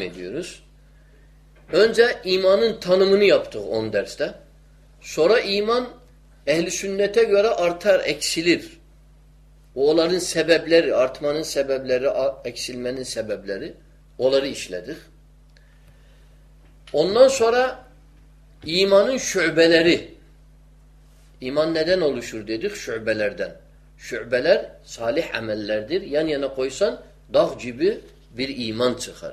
devam ediyoruz. Önce imanın tanımını yaptık on derste. Sonra iman ehli sünnete göre artar, eksilir. Onların sebepleri, artmanın sebepleri, eksilmenin sebepleri. Onları işledik. Ondan sonra imanın şubeleri. İman neden oluşur dedik? Şubelerden. Şubeler salih amellerdir. Yan yana koysan dağ gibi bir iman çıkar.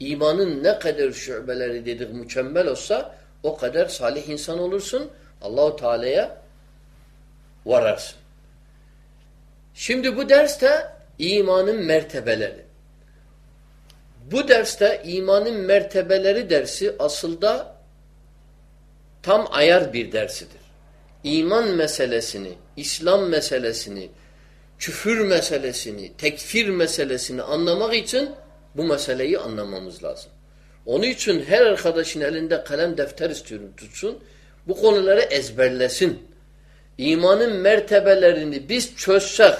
İmanın ne kadar şubeleri dedik mükemmel olsa o kadar salih insan olursun. Allahu Teala'ya vararsın. Şimdi bu derste imanın mertebeleri. Bu derste imanın mertebeleri dersi aslında tam ayar bir dersidir. İman meselesini, İslam meselesini, küfür meselesini, tekfir meselesini anlamak için bu meseleyi anlamamız lazım. Onun için her arkadaşın elinde kalem defter istiyorum tutsun. Bu konuları ezberlesin. İmanın mertebelerini biz çözsek,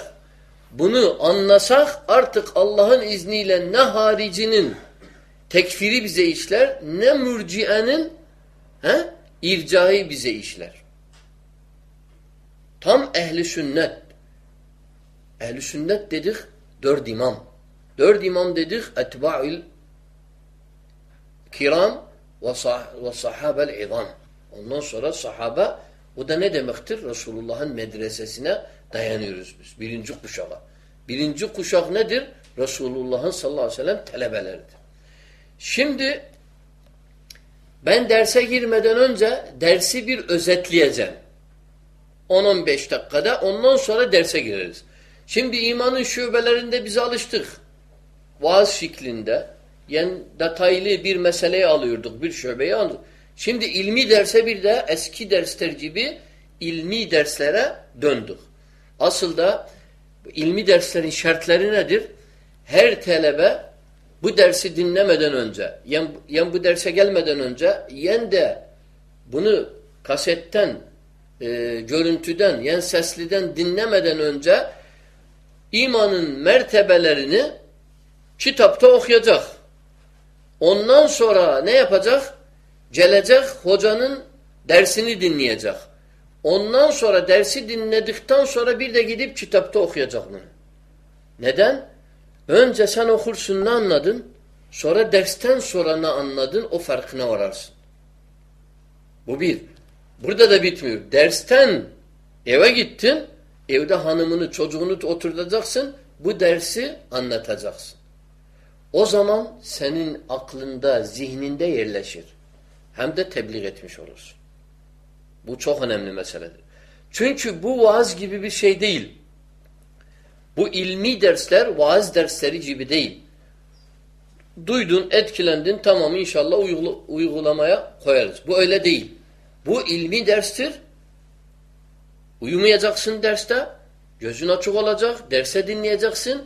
bunu anlasak artık Allah'ın izniyle ne haricinin tekfiri bize işler, ne mürciyenin he, bize işler. Tam ehli sünnet. Ehli sünnet dedik dört imam. Dört imam dedik etba'il kiram ve, sah ve sahabel izam. Ondan sonra sahaba o da ne demektir? Resulullah'ın medresesine dayanıyoruz biz. Birinci kuşağa. Birinci kuşak nedir? Resulullah'ın sallallahu aleyhi ve sellem talebeleridir. Şimdi ben derse girmeden önce dersi bir özetleyeceğim. 10-15 dakikada ondan sonra derse gireriz. Şimdi imanın şubelerinde biz alıştık. Vaaz şeklinde yani detaylı bir meseleyi alıyorduk, bir şubeyi alıyorduk. Şimdi ilmi derse bir de eski dersler gibi ilmi derslere döndük. Asıl da ilmi derslerin şartları nedir? Her talebe bu dersi dinlemeden önce, yen, yen bu derse gelmeden önce, yen de bunu kasetten, e, görüntüden, yen sesliden dinlemeden önce imanın mertebelerini kitapta okuyacak. Ondan sonra ne yapacak? Gelecek hocanın dersini dinleyecek. Ondan sonra dersi dinledikten sonra bir de gidip kitapta okuyacak bunu. Neden? Önce sen okursun ne anladın? Sonra dersten sonra ne anladın? O farkına vararsın. Bu bir. Burada da bitmiyor. Dersten eve gittin, evde hanımını, çocuğunu oturtacaksın, bu dersi anlatacaksın. O zaman senin aklında, zihninde yerleşir. Hem de tebliğ etmiş olursun. Bu çok önemli meseledir. Çünkü bu vaaz gibi bir şey değil. Bu ilmi dersler vaaz dersleri gibi değil. Duydun, etkilendin, tamam inşallah uygulamaya koyarız. Bu öyle değil. Bu ilmi derstir. Uyumayacaksın derste. Gözün açık olacak. Derse dinleyeceksin.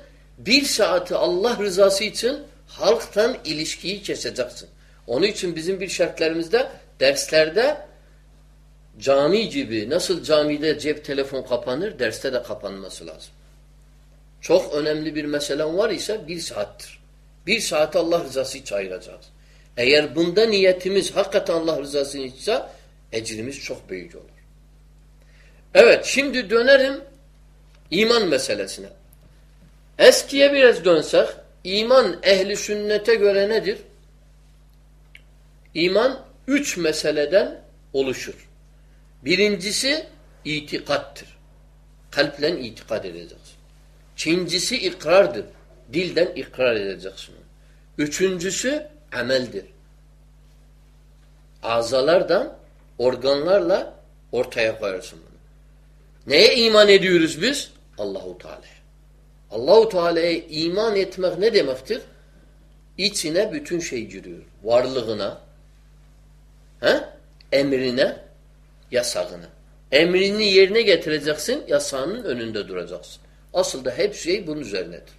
Bir saati Allah rızası için halktan ilişkiyi keseceksin. Onun için bizim bir şartlarımızda derslerde cami gibi nasıl camide cep telefon kapanır derste de kapanması lazım. Çok önemli bir meselem var ise bir saattir. Bir saat Allah rızası için ayıracağız. Eğer bunda niyetimiz hakikaten Allah rızası ise ecrimiz çok büyük olur. Evet şimdi dönerim iman meselesine. Eskiye biraz dönsek iman ehli sünnete göre nedir? İman üç meseleden oluşur. Birincisi itikattır. Kalple itikad edeceksin. İkincisi ikrardır. Dilden ikrar edeceksin. Üçüncüsü ameldir. Azalardan, organlarla ortaya koyarsın bunu. Neye iman ediyoruz biz? Allahu Teala. Allahu Teala'ya iman etmek ne demektir? İçine bütün şey giriyor. Varlığına, he? emrine, yasağını. Emrini yerine getireceksin, yasağının önünde duracaksın. Asıl da hep şey bunun üzerinedir.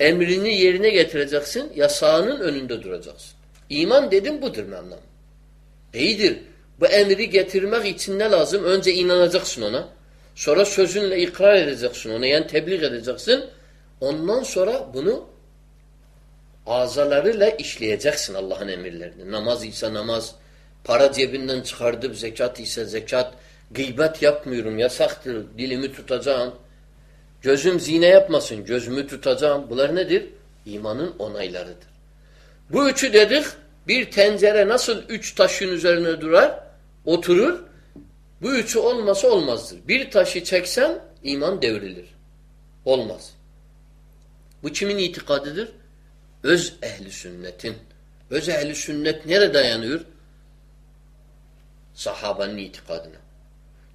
Emrini yerine getireceksin, yasağının önünde duracaksın. İman dedim budur anlam? İyidir. Bu emri getirmek için ne lazım? Önce inanacaksın ona. Sonra sözünle ikrar edeceksin ona. Yani tebliğ edeceksin. Ondan sonra bunu Azalarıyla işleyeceksin Allah'ın emirlerini. Namaz ise namaz, para cebinden çıkardıp zekat ise zekat, gıybet yapmıyorum, yasaktır, dilimi tutacağım. Gözüm zine yapmasın, gözümü tutacağım. Bunlar nedir? İmanın onaylarıdır. Bu üçü dedik, bir tencere nasıl üç taşın üzerine durar, oturur, bu üçü olmasa olmazdır. Bir taşı çeksen iman devrilir. Olmaz. Bu kimin itikadıdır? Öz ehli sünnetin. Öz ehli sünnet nereye dayanıyor? Sahabanın itikadına.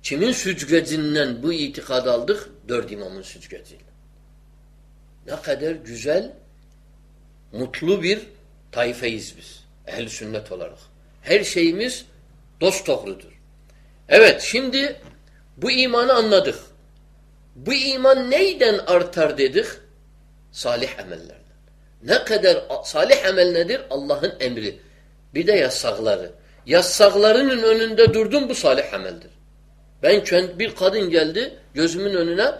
Kimin süzgecinden bu itikadı aldık? Dört imamın süzgeciyle. Ne kadar güzel, mutlu bir tayfeyiz biz. Ehl-i sünnet olarak. Her şeyimiz dost doğrudur. Evet şimdi bu imanı anladık. Bu iman neyden artar dedik? Salih emellerden. Ne kadar salih emel nedir? Allah'ın emri. Bir de yasakları. Yasaklarının önünde durdum bu salih emeldir. Ben bir kadın geldi gözümün önüne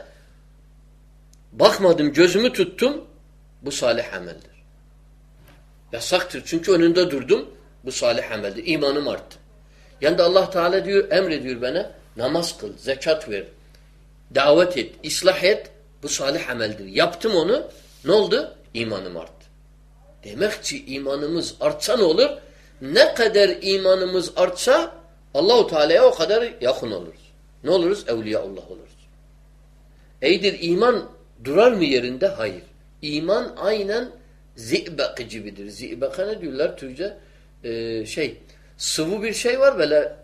bakmadım gözümü tuttum bu salih emeldir. Yasaktır çünkü önünde durdum bu salih emeldir. İmanım arttı. Yani Allah Teala diyor emrediyor bana namaz kıl, zekat ver, davet et, ıslah et. Bu salih ameldir. Yaptım onu. Ne oldu? İmanım arttı. Demek ki imanımız artsa ne olur? Ne kadar imanımız artsa Allahu Teala'ya o kadar yakın oluruz. Ne oluruz? Evliyaullah oluruz. Eydir iman durar mı yerinde? Hayır. İman aynen zibek gibidir. Zibeka ne diyorlar Türkçe? Ee, şey, sıvı bir şey var böyle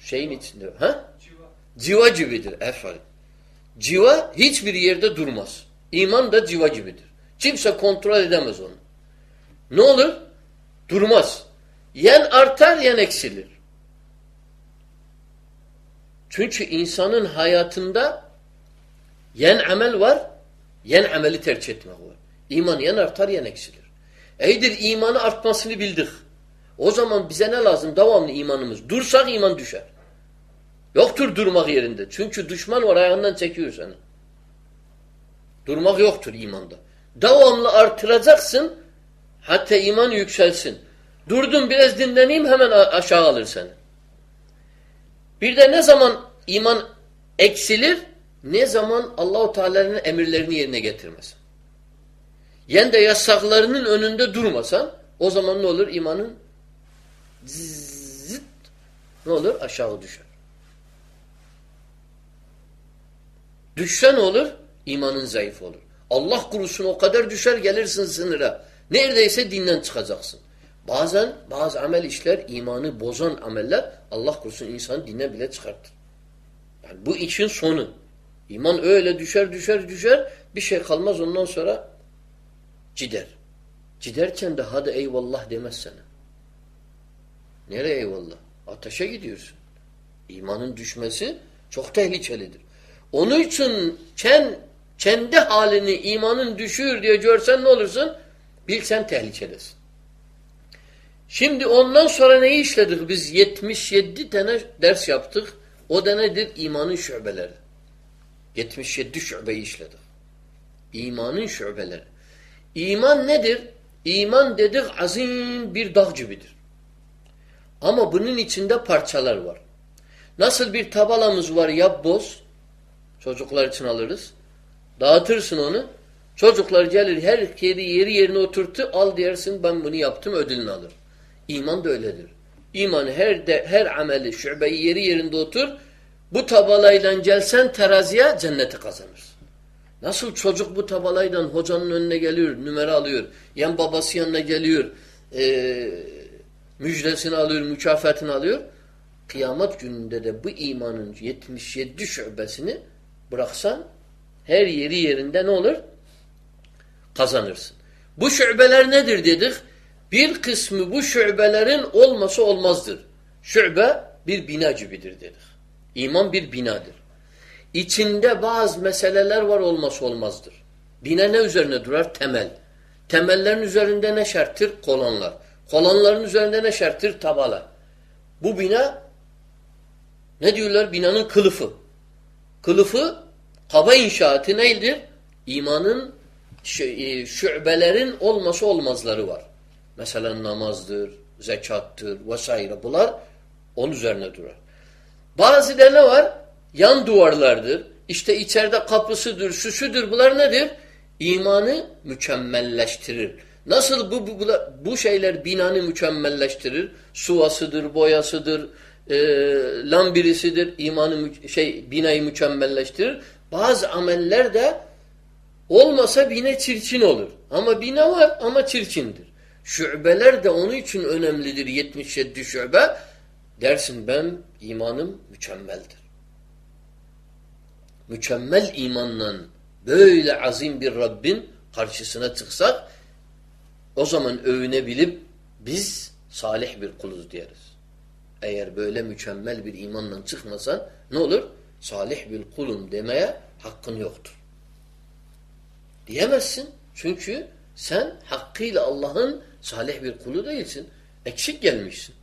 şeyin içinde. Ha? Civa. Civa gibidir. Efendim. Civa hiçbir yerde durmaz. İman da civa gibidir. Kimse kontrol edemez onu. Ne olur? Durmaz. Yen artar yen eksilir. Çünkü insanın hayatında yen amel var, yen ameli tercih etmek var. İman yen artar yen eksilir. Eydir imanı artmasını bildik. O zaman bize ne lazım? Devamlı imanımız. Dursak iman düşer. Yoktur durmak yerinde. Çünkü düşman var ayağından çekiyor seni. Durmak yoktur imanda. Devamlı artıracaksın hatta iman yükselsin. Durdum biraz dinleneyim hemen aşağı alır seni. Bir de ne zaman iman eksilir? Ne zaman Allahu Teala'nın emirlerini yerine getirmez. Yani de yasaklarının önünde durmasan o zaman ne olur? İmanın zıt ne olur? Aşağı düşer. Düşse ne olur? İmanın zayıf olur. Allah kurusun o kadar düşer gelirsin sınıra. Neredeyse dinden çıkacaksın. Bazen bazı amel işler imanı bozan ameller Allah kurusun insanı dinden bile çıkartır. Yani bu için sonu. İman öyle düşer düşer düşer bir şey kalmaz ondan sonra cider. Ciderken de hadi eyvallah demez sana. Nereye eyvallah? Ateşe gidiyorsun. İmanın düşmesi çok tehlikelidir. Onun için sen kendi halini imanın düşür diye görsen ne olursun? Bil sen tehlikelisin. Şimdi ondan sonra neyi işledik? Biz 77 tane ders yaptık. O da nedir? İmanın şubeleri. 77 şubeyi işledik. İmanın şubeleri. İman nedir? İman dedik azim bir dağ gibidir. Ama bunun içinde parçalar var. Nasıl bir tabalamız var yap boz. Çocuklar için alırız. Dağıtırsın onu. Çocuklar gelir her yeri yeri yerine oturtu al dersin ben bunu yaptım ödülünü alır. İman da öyledir. İman her de, her ameli şubeyi yeri yerinde otur. Bu tabalayla gelsen teraziye cenneti kazanırsın. Nasıl çocuk bu tabalaydan hocanın önüne geliyor, numara alıyor. Yan babası yanına geliyor. Eee müjdesini alıyor, mükafatını alıyor. Kıyamet gününde de bu imanın 77 şubesini bıraksan her yeri yerinde ne olur? Kazanırsın. Bu şubeler nedir dedik? Bir kısmı bu şubelerin olması olmazdır. Şube bir bina gibidir dedik. İman bir binadır. İçinde bazı meseleler var olması olmazdır. Bina ne üzerine durar? Temel. Temellerin üzerinde ne şarttır? Kolonlar. Kolonların üzerinde ne şarttır? Tabala. Bu bina ne diyorlar? Binanın kılıfı. Kılıfı kaba inşaatı neydir? İmanın e, şübelerin olması olmazları var. Mesela namazdır, zekattır vesaire. Bunlar onun üzerine durar. Bazı da ne var? Yan duvarlardır. İşte içeride kapısıdır, süsüdür. Bunlar nedir? İmanı mükemmelleştirir. Nasıl bu, bu, bu şeyler binanı mükemmelleştirir? Suvasıdır, boyasıdır, e, lambirisidir, imanı şey binayı mükemmelleştirir. Bazı ameller de olmasa bina çirkin olur. Ama bina var ama çirkindir. Şübeler de onun için önemlidir. 77 şübe. Dersin ben imanım mükemmeldir. Mükemmel imanla böyle azim bir Rabbin karşısına çıksak o zaman övünebilip biz salih bir kuluz diyeriz. Eğer böyle mükemmel bir imanla çıkmasan ne olur? Salih bir kulum demeye hakkın yoktur. Diyemezsin. Çünkü sen hakkıyla Allah'ın salih bir kulu değilsin. Eksik gelmişsin.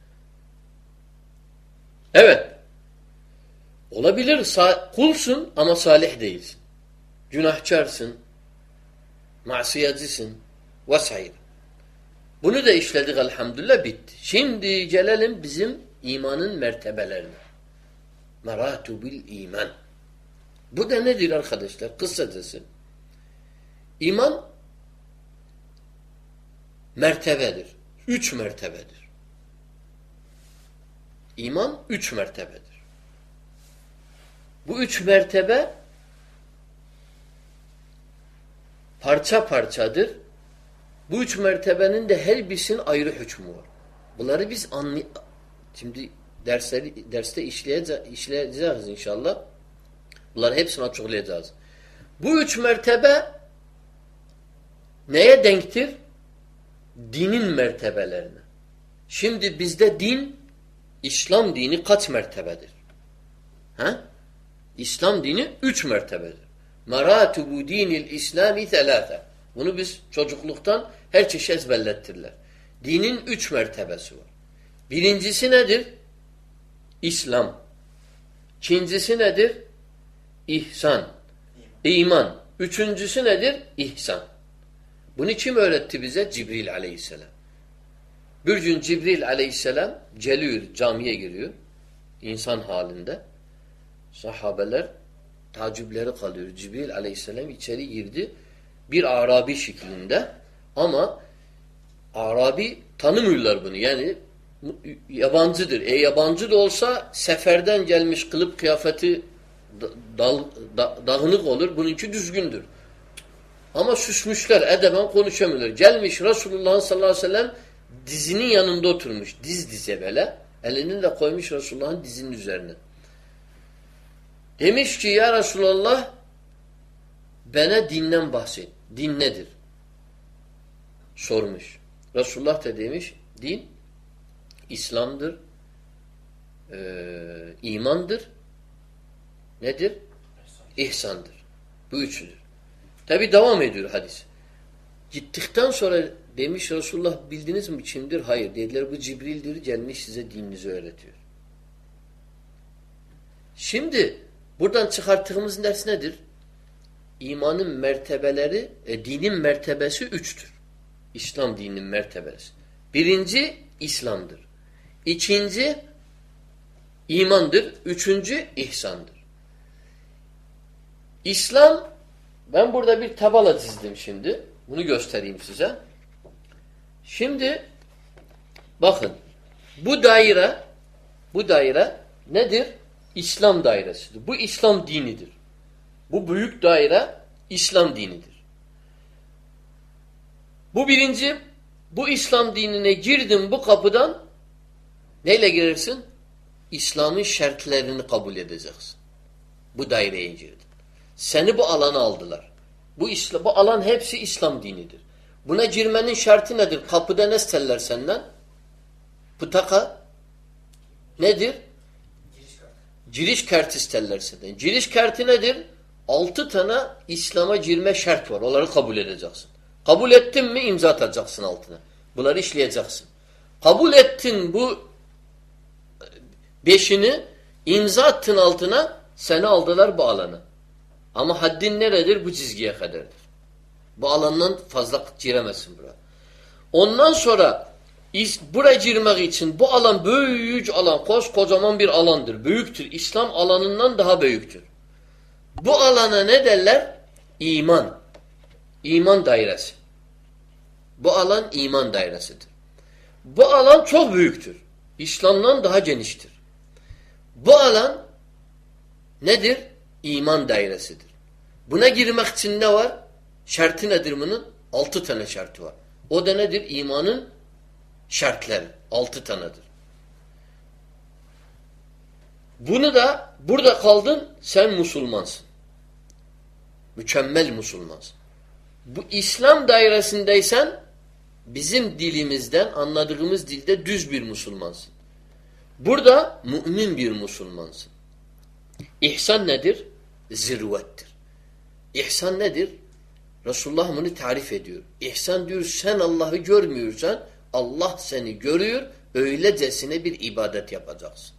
Evet. Olabilir. Kulsun ama salih değilsin. Günahkarsın. Masiyetcisin. Vesaire. Bunu da işledik elhamdülillah bitti. Şimdi gelelim bizim imanın mertebelerine. Meratubil iman. Bu da nedir arkadaşlar? Kısacası. İman mertebedir. Üç mertebedir. İman üç mertebedir. Bu üç mertebe parça parçadır. Bu üç mertebenin de her birisinin ayrı hükmü var. Bunları biz anlay şimdi dersleri derste işleyeceğiz, işleyeceğiz inşallah. Bunları hepsini açıklayacağız. Bu üç mertebe neye denktir? Dinin mertebelerine. Şimdi bizde din, İslam dini kaç mertebedir? Ha? İslam dini üç mertebedir. Meratubu dinil İslami telâfe. Bunu biz çocukluktan her çeşit ezberlettirler. Dinin üç mertebesi var. Birincisi nedir? İslam. İkincisi nedir? İhsan. İman. Üçüncüsü nedir? İhsan. Bunu kim öğretti bize? Cibril aleyhisselam. Bir gün Cibril aleyhisselam geliyor, camiye giriyor. insan halinde. Sahabeler tacibleri kalıyor. Cibril aleyhisselam içeri girdi. Bir Arabi şeklinde ama Arabi tanımıyorlar bunu. Yani yabancıdır. E yabancı da olsa seferden gelmiş kılıp kıyafeti dal, da, dağınık olur. Bununki düzgündür. Ama süsmüşler, edeben konuşamıyorlar. Gelmiş Resulullah sallallahu aleyhi ve sellem dizinin yanında oturmuş. Diz dize böyle. Elini de koymuş Resulullah'ın dizinin üzerine. Demiş ki ya Resulallah bana dinden bahset. Din nedir? Sormuş. Resulullah da demiş din İslam'dır, e, imandır, nedir? İhsandır. Bu üçüdür. Tabi devam ediyor hadis. Gittikten sonra demiş Resulullah bildiniz mi kimdir? Hayır. Dediler bu Cibril'dir gelmiş size dininizi öğretiyor. Şimdi buradan çıkarttığımız ders nedir? İmanın mertebeleri, e, dinin mertebesi üçtür. İslam dininin mertebesi. Birinci İslam'dır. İkinci imandır. Üçüncü ihsandır. İslam ben burada bir tabala çizdim şimdi. Bunu göstereyim size. Şimdi bakın bu daire bu daire nedir? İslam dairesidir. Bu İslam dinidir. Bu büyük daire İslam dinidir. Bu birinci bu İslam dinine girdin bu kapıdan neyle girersin? İslam'ın şartlarını kabul edeceksin. Bu daireye girdin. Seni bu alana aldılar. Bu, İslam, bu alan hepsi İslam dinidir. Buna girmenin şartı nedir? Kapıda ne isterler senden? Pıtaka nedir? Giriş kartı isterler senden. Giriş kartı nedir? Altı tane İslam'a girme şart var. Onları kabul edeceksin. Kabul ettin mi imza atacaksın altına. Bunları işleyeceksin. Kabul ettin bu beşini imza attın altına seni aldılar bu alana. Ama haddin neredir? Bu çizgiye kadardır. Bu alandan fazla giremezsin buraya. Ondan sonra buraya girmek için bu alan büyük alan, kocaman bir alandır. Büyüktür. İslam alanından daha büyüktür. Bu alana ne derler? İman. İman dairesi. Bu alan iman dairesidir. Bu alan çok büyüktür. İslam'dan daha geniştir. Bu alan nedir? İman dairesidir. Buna girmek için ne var? Şartı nedir bunun? Altı tane şartı var. O da nedir? İmanın şartları. Altı tanedir. Bunu da burada kaldın sen Müslümansın. Mükemmel Müslümansın. Bu İslam dairesindeysen bizim dilimizden anladığımız dilde düz bir Müslümansın. Burada mümin bir Müslümansın. İhsan nedir? Zirvettir. İhsan nedir? Resulullah bunu tarif ediyor. İhsan diyor sen Allah'ı görmüyorsan Allah seni görüyor öylecesine bir ibadet yapacaksın.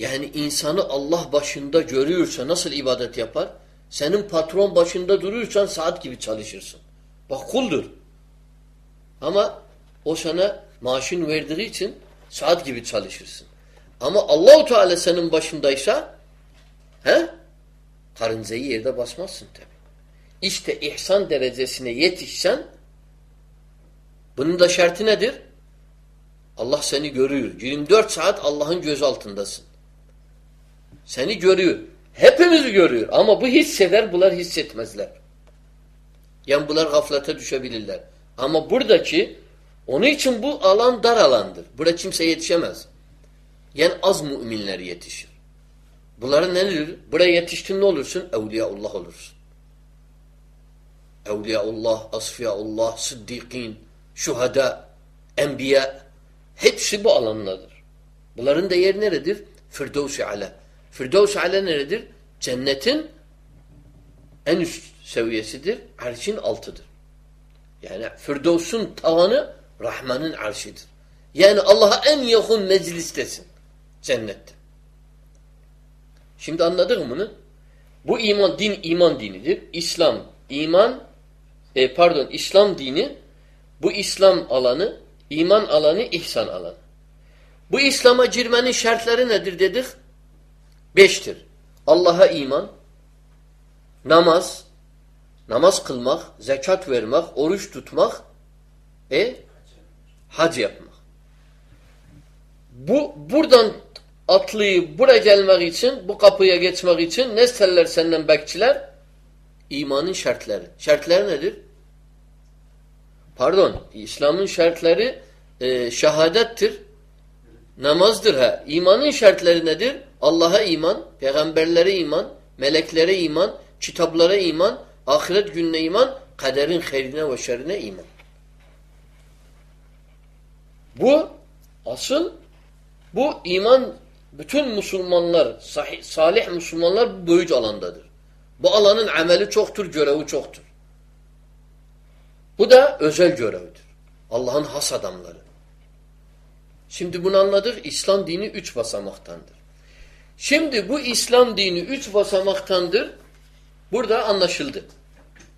Yani insanı Allah başında görüyorsa nasıl ibadet yapar? Senin patron başında duruyorsan saat gibi çalışırsın. Bak kuldur. Ama o sana maaşın verdiği için saat gibi çalışırsın. Ama Allahu Teala senin başındaysa he? Karıncayı yerde basmazsın tabi. İşte ihsan derecesine yetişsen bunun da şartı nedir? Allah seni görüyor. 24 saat Allah'ın göz altındasın. Seni görüyor. Hepimizi görüyor. Ama bu hisseder, bunlar hissetmezler. Yani bunlar gaflete düşebilirler. Ama buradaki onun için bu alan dar alandır. Burada kimse yetişemez. Yani az müminler yetişir. Bunların nedir? Buraya yetiştin ne olursun? Evliyaullah olursun. Evliyaullah, asfiyaullah, sıddikin, şuhada, enbiya hepsi bu alandadır. Bunların da yeri neredir? Firdevs-i Ala. Firdevs-i Ala neredir? Cennetin en üst seviyesidir. Arşin altıdır. Yani Firdevs'un tavanı Rahman'ın arşidir. Yani Allah'a en yakın meclistesin. Cennette. Şimdi anladık mı bunu? Bu iman din iman dinidir. İslam iman e, pardon İslam dini bu İslam alanı iman alanı ihsan alanı. Bu İslam'a girmenin şartları nedir dedik? Beştir. Allah'a iman, namaz, namaz kılmak, zekat vermek, oruç tutmak, e hac yapmak. Bu buradan atlayıp buraya gelmek için, bu kapıya geçmek için ne isterler senden bekçiler? İmanın şartları. Şartları nedir? Pardon, İslam'ın şartları e, şehadettir, namazdır ha. İmanın şartları nedir? Allah'a iman, peygamberlere iman, meleklere iman, kitaplara iman, ahiret gününe iman, kaderin hayrine ve şerrine iman. Bu asıl bu iman bütün Müslümanlar, sahih, salih Müslümanlar bu boyucu alandadır. Bu alanın ameli çoktur, görevi çoktur. Bu da özel görevdir. Allah'ın has adamları. Şimdi bunu anladık. İslam dini üç basamaktandır. Şimdi bu İslam dini üç basamaktandır. Burada anlaşıldı.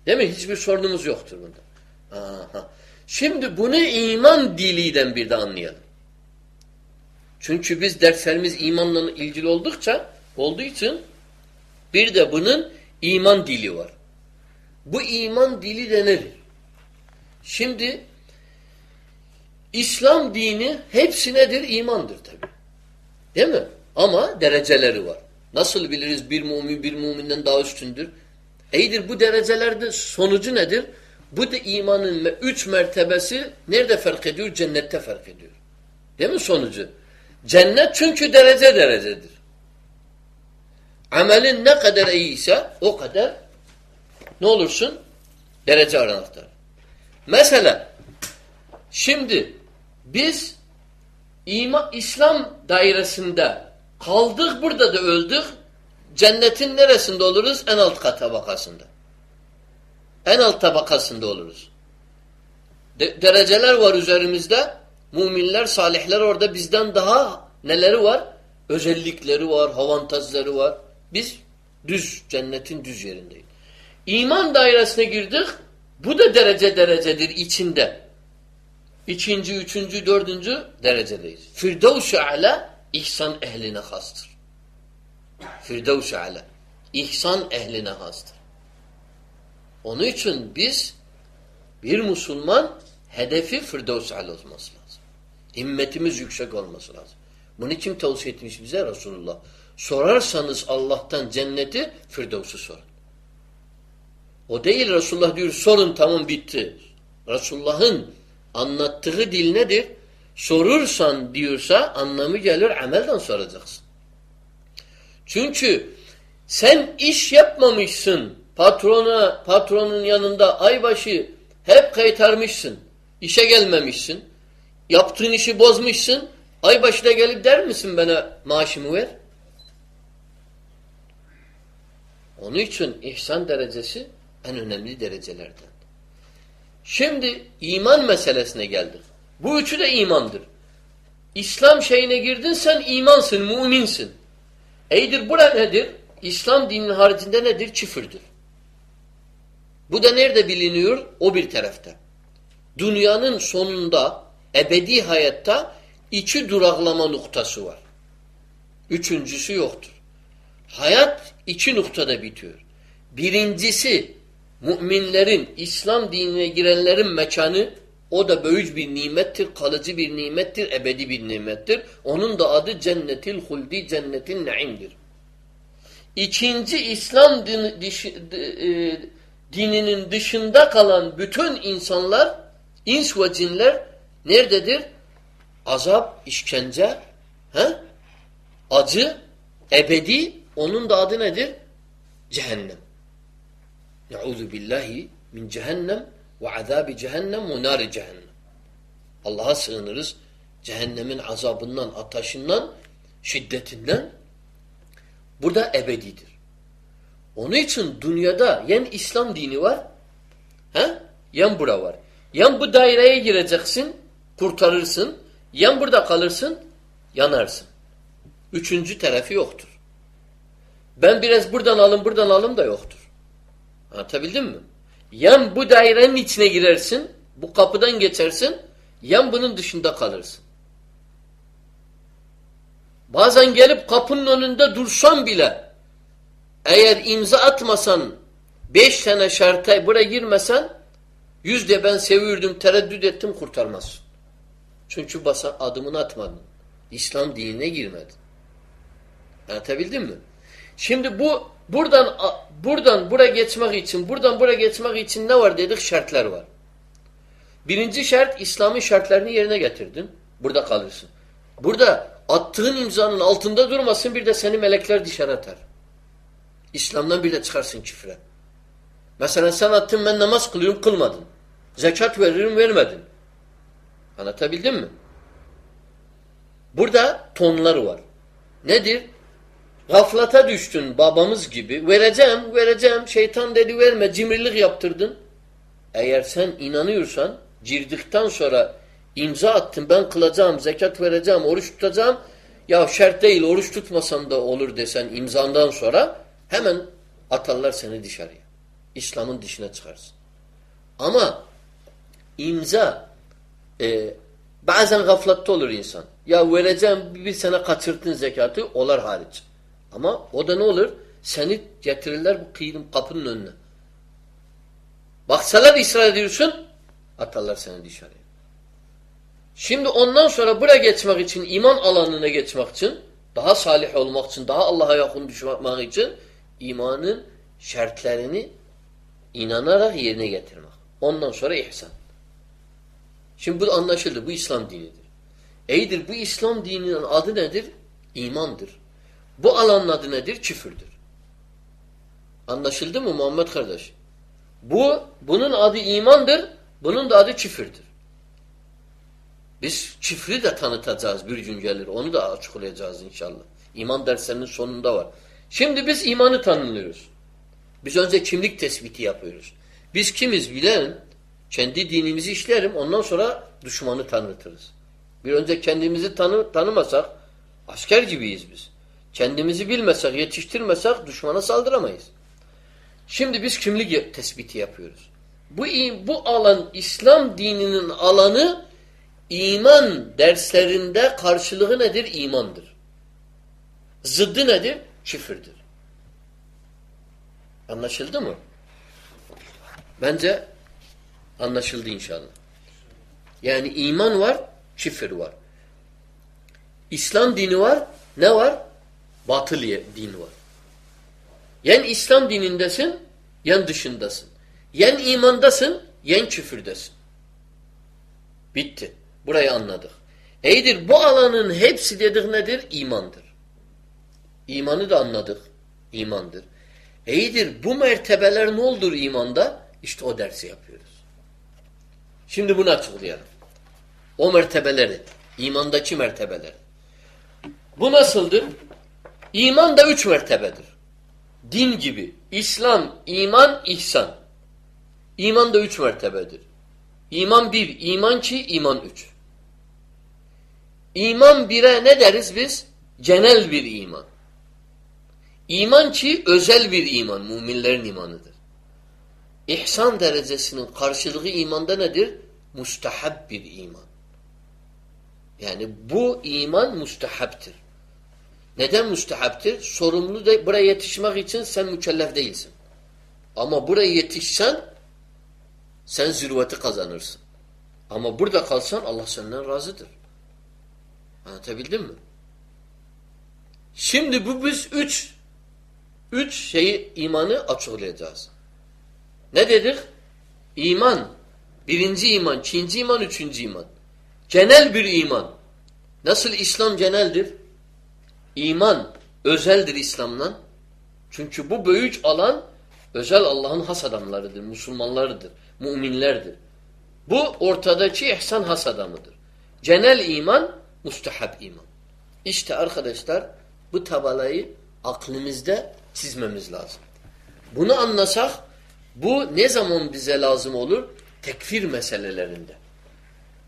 Değil mi? Hiçbir sorunumuz yoktur bunda. Aha. Şimdi bunu iman diliyle bir de anlayalım. Çünkü biz derslerimiz imanla ilgili oldukça olduğu için bir de bunun iman dili var. Bu iman dili de nedir? Şimdi İslam dini hepsi nedir? İmandır tabi. Değil mi? Ama dereceleri var. Nasıl biliriz bir mümin bir müminden daha üstündür? İyidir bu derecelerde sonucu nedir? Bu da imanın üç mertebesi nerede fark ediyor? Cennette fark ediyor. Değil mi sonucu? Cennet çünkü derece derecedir. Amelin ne kadar iyiyse o kadar ne olursun? Derece aranaktar. Mesela şimdi biz İma, İslam dairesinde kaldık burada da öldük. Cennetin neresinde oluruz? En alt kat tabakasında. En alt tabakasında oluruz. De dereceler var üzerimizde. Müminler, salihler orada bizden daha neleri var? Özellikleri var, avantajları var. Biz düz, cennetin düz yerindeyiz. İman dairesine girdik. Bu da derece derecedir içinde. İkinci, üçüncü, dördüncü derecedeyiz. Firdevs-i Ala ihsan ehline hastır. Firdevs-i Ala. İhsan ehline hastır. Onun için biz bir Müslüman hedefi Firdevs-i Ala olması lazım. Himmetimiz yüksek olması lazım. Bunu kim tavsiye etmiş bize? Resulullah. Sorarsanız Allah'tan cenneti Firdevs'ü sorun. O değil Resulullah diyor sorun tamam bitti. Resulullah'ın anlattığı dil nedir? Sorursan diyorsa anlamı gelir amelden soracaksın. Çünkü sen iş yapmamışsın patrona, patronun yanında aybaşı hep kaytarmışsın. İşe gelmemişsin. Yaptığın işi bozmuşsun. Ay başına gelip der misin bana maaşımı ver? Onun için ihsan derecesi en önemli derecelerden. Şimdi iman meselesine geldik. Bu üçü de imandır. İslam şeyine girdin sen imansın, müminsin. Eydir bura nedir? İslam dininin haricinde nedir? Çifirdir. Bu da nerede biliniyor? O bir tarafta. Dünyanın sonunda, ebedi hayatta iki duraklama noktası var. Üçüncüsü yoktur. Hayat iki noktada bitiyor. Birincisi müminlerin, İslam dinine girenlerin mekanı o da böyük bir nimettir, kalıcı bir nimettir, ebedi bir nimettir. Onun da adı cennetil huldi, cennetin naimdir. İkinci İslam din, diş, e, dininin dışında kalan bütün insanlar, ins ve cinler nerededir? Azap, işkence, he? acı, ebedi, onun da adı nedir? Cehennem. Neuzu billahi min cehennem ve azabi cehennem ve nari cehennem. Allah'a sığınırız. Cehennemin azabından, ataşından, şiddetinden. Burada ebedidir. Onun için dünyada yen İslam dini var, he? yen bura var. Yan bu daireye gireceksin, kurtarırsın. Yan burada kalırsın, yanarsın. Üçüncü tarafı yoktur. Ben biraz buradan alım, buradan alım da yoktur. Anlatabildim mi? Yan bu dairenin içine girersin, bu kapıdan geçersin, yan bunun dışında kalırsın. Bazen gelip kapının önünde dursan bile eğer imza atmasan beş sene şarta buraya girmesen yüzde ben seviyordum, tereddüt ettim kurtarmazsın. Çünkü basa adımını atmadın. İslam dinine girmedin. Anlatabildim mi? Şimdi bu buradan buradan buraya geçmek için, buradan buraya geçmek için ne var dedik? Şartlar var. Birinci şart İslam'ın şartlarını yerine getirdin. Burada kalırsın. Burada attığın imzanın altında durmasın bir de seni melekler dışarı atar. İslam'dan bir de çıkarsın küfre. Mesela sen attın ben namaz kılıyorum kılmadın. Zekat veririm vermedin. Anlatabildim mi? Burada tonlar var. Nedir? Gaflata düştün babamız gibi. Vereceğim, vereceğim. Şeytan dedi verme. Cimrilik yaptırdın. Eğer sen inanıyorsan girdikten sonra imza attın ben kılacağım, zekat vereceğim, oruç tutacağım. Ya şart değil oruç tutmasam da olur desen imzandan sonra hemen atarlar seni dışarıya. İslam'ın dışına çıkarsın. Ama imza e, bazen gaflatta olur insan. Ya vereceğim bir sene kaçırttın zekatı olar hariç. Ama o da ne olur? Seni getirirler bu kıyım kapının önüne. Baksalar ısrar ediyorsun atarlar seni dışarıya. Şimdi ondan sonra buraya geçmek için, iman alanına geçmek için, daha salih olmak için, daha Allah'a yakın düşmek için imanın şartlarını inanarak yerine getirmek. Ondan sonra ihsan. Şimdi bu anlaşıldı. Bu İslam dinidir. Eydir bu İslam dininin adı nedir? İmandır. Bu alanın adı nedir? Küfürdür. Anlaşıldı mı Muhammed kardeş? Bu, bunun adı imandır, bunun da adı küfürdür. Biz çifri de tanıtacağız bir gün gelir. Onu da açıklayacağız inşallah. İman derslerinin sonunda var. Şimdi biz imanı tanımlıyoruz. Biz önce kimlik tespiti yapıyoruz. Biz kimiz bilen, kendi dinimizi işlerim, ondan sonra düşmanı tanıtırız. Bir önce kendimizi tanı, tanımasak, asker gibiyiz biz. Kendimizi bilmesek, yetiştirmesek düşmana saldıramayız. Şimdi biz kimlik tespiti yapıyoruz. Bu bu alan İslam dininin alanı iman derslerinde karşılığı nedir? İmandır. Zıddı nedir? Küfürdür. Anlaşıldı mı? Bence anlaşıldı inşallah. Yani iman var, küfür var. İslam dini var, ne var? Batıl din var. Yen İslam dinindesin, yen dışındasın. Yen imandasın, yen küfürdesin. Bitti. Burayı anladık. Eydir bu alanın hepsi dedik nedir? İmandır. İmanı da anladık. İmandır. İyidir bu mertebeler ne olur imanda? İşte o dersi yapıyoruz. Şimdi bunu açıklayalım. O mertebeleri, imandaki mertebeleri. Bu nasıldır? İman da üç mertebedir. Din gibi. İslam, iman, ihsan. İman da üç mertebedir. İman bir, iman iki, iman üç. İman bire ne deriz biz? Genel bir iman. İman ki özel bir iman, müminlerin imanıdır. İhsan derecesinin karşılığı imanda nedir? Mustahab bir iman. Yani bu iman mustahaptır. Neden müstehaptir? Sorumlu da buraya yetişmek için sen mükellef değilsin. Ama buraya yetişsen sen zirveti kazanırsın. Ama burada kalsan Allah senden razıdır. Anlatabildim mi? Şimdi bu biz üç üç şeyi imanı açıklayacağız. Ne dedik? İman. Birinci iman, ikinci iman, üçüncü iman. Genel bir iman. Nasıl İslam geneldir? İman özeldir İslam'dan. Çünkü bu büyük alan özel Allah'ın has adamlarıdır, Müslümanlarıdır, müminlerdir. Bu ortadaki ihsan has adamıdır. Genel iman, mustahab iman. İşte arkadaşlar bu tabalayı aklımızda çizmemiz lazım. Bunu anlasak bu ne zaman bize lazım olur? Tekfir meselelerinde.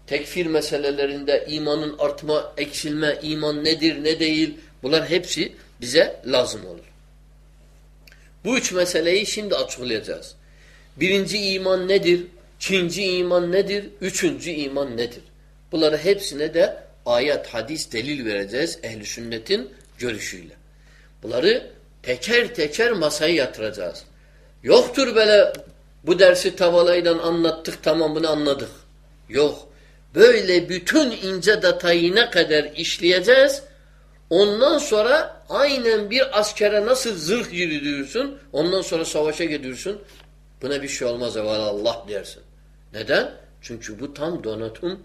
Tekfir meselelerinde imanın artma, eksilme, iman nedir, ne değil bunlar hepsi bize lazım olur. Bu üç meseleyi şimdi açıklayacağız. Birinci iman nedir? İkinci iman nedir? Üçüncü iman nedir? Bunları hepsine de ayet, hadis, delil vereceğiz ehli sünnetin görüşüyle. Bunları teker teker masaya yatıracağız. Yoktur böyle bu dersi tavalayla anlattık tamamını anladık. Yok. Böyle bütün ince detayına kadar işleyeceğiz. Ondan sonra aynen bir askere nasıl zırh yürüyorsun, ondan sonra savaşa gidiyorsun. Buna bir şey olmaz evvel Allah dersin. Neden? Çünkü bu tam donatım.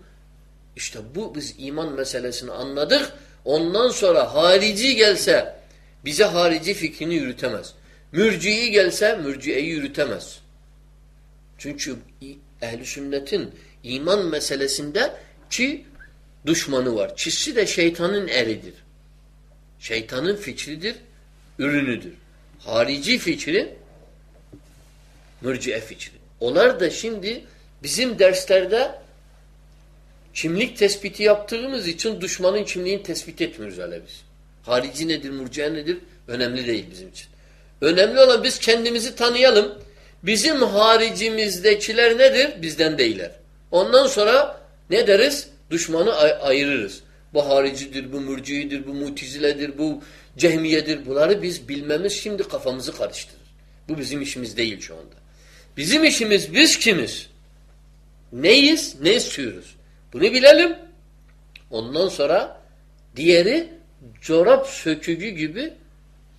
İşte bu biz iman meselesini anladık. Ondan sonra harici gelse bize harici fikrini yürütemez. Mürciyi gelse mürciyeyi yürütemez. Çünkü ehli sünnetin iman meselesinde ki düşmanı var. Çizsi de şeytanın eridir. Şeytanın fikridir, ürünüdür. Harici fikri mürciye fikri. Onlar da şimdi bizim derslerde kimlik tespiti yaptığımız için düşmanın kimliğini tespit etmiyoruz öyle biz. Harici nedir, mürciye nedir? Önemli değil bizim için. Önemli olan biz kendimizi tanıyalım. Bizim haricimizdekiler nedir? Bizden değiller. Ondan sonra ne deriz? Düşmanı ay ayırırız. Bu haricidir, bu mürciidir, bu mutiziledir, bu cehmiyedir. Bunları biz bilmemiz şimdi kafamızı karıştırır. Bu bizim işimiz değil şu anda. Bizim işimiz biz kimiz? Neyiz? Ne istiyoruz? Bunu bilelim. Ondan sonra diğeri çorap sökücü gibi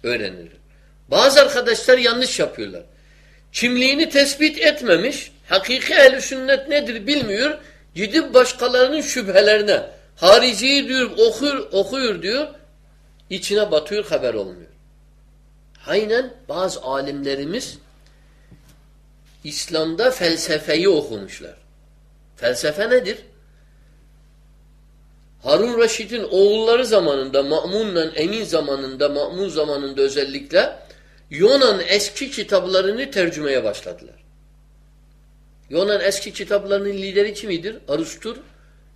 öğrenir. Bazı arkadaşlar yanlış yapıyorlar. Kimliğini tespit etmemiş, hakiki ehl sünnet nedir bilmiyor, gidip başkalarının şüphelerine, hariciyi diyor, okur, okuyor diyor, içine batıyor, haber olmuyor. Aynen bazı alimlerimiz İslam'da felsefeyi okumuşlar. Felsefe nedir? Harun Reşit'in oğulları zamanında, Ma'mun'la Emin zamanında, Ma'mun zamanında özellikle Yunan eski kitaplarını tercümeye başladılar. Yunan eski kitaplarının lideri kimidir? Arustur,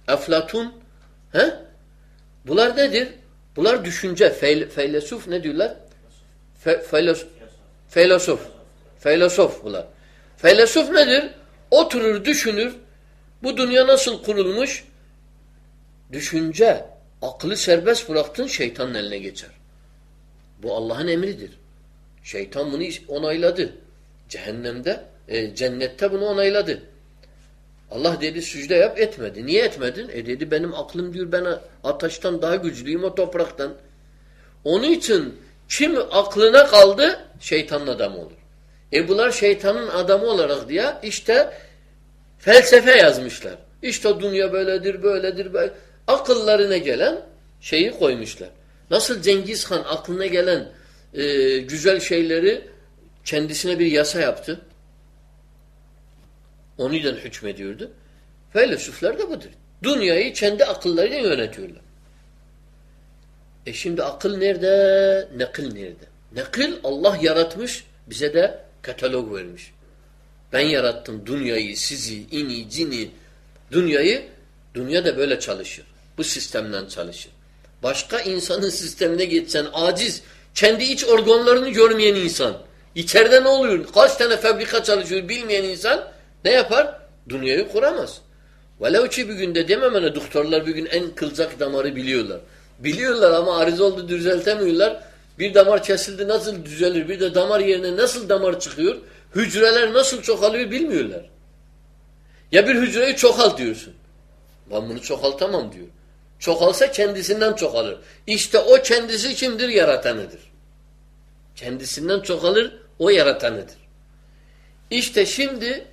Eflatun. He? Bunlar nedir? Bunlar düşünce, feylesuf ne diyorlar? Fe, felos, filosof. Feylesof bunlar. Feylesof nedir? Oturur, düşünür. Bu dünya nasıl kurulmuş? Düşünce, aklı serbest bıraktın şeytanın eline geçer. Bu Allah'ın emridir. Şeytan bunu onayladı. Cehennemde, e, cennette bunu onayladı. Allah dedi sücde yap etmedi. Niye etmedin? E dedi benim aklım diyor ben ateşten daha güçlüyüm o topraktan. Onun için kim aklına kaldı şeytanın adamı olur. E bunlar şeytanın adamı olarak diye işte felsefe yazmışlar. İşte dünya böyledir, böyledir, böyle. Akıllarına gelen şeyi koymuşlar. Nasıl Cengiz Han aklına gelen e, güzel şeyleri kendisine bir yasa yaptı. Onu yüzden hükmediyordu. Felsefeler de budur. Dünyayı kendi akıllarıyla yönetiyorlar. E şimdi akıl nerede? Nakil nerede? Nakil Allah yaratmış, bize de katalog vermiş. Ben yarattım dünyayı, sizi, ini, cini, dünyayı. Dünya da böyle çalışır. Bu sistemden çalışır. Başka insanın sistemine geçsen aciz, kendi iç organlarını görmeyen insan. İçeride ne oluyor? Kaç tane fabrika çalışıyor bilmeyen insan ne yapar? Dünyayı kuramaz. Velev ki bir günde dememene doktorlar bir gün en kılacak damarı biliyorlar. Biliyorlar ama arız oldu düzeltemiyorlar. Bir damar kesildi nasıl düzelir? Bir de damar yerine nasıl damar çıkıyor? Hücreler nasıl çoğalıyor bilmiyorlar. Ya bir hücreyi çoğalt diyorsun. Ben bunu çoğaltamam diyor. Çoğalsa kendisinden çoğalır. İşte o kendisi kimdir? Yaratanıdır. Kendisinden çoğalır, o yaratanıdır. İşte şimdi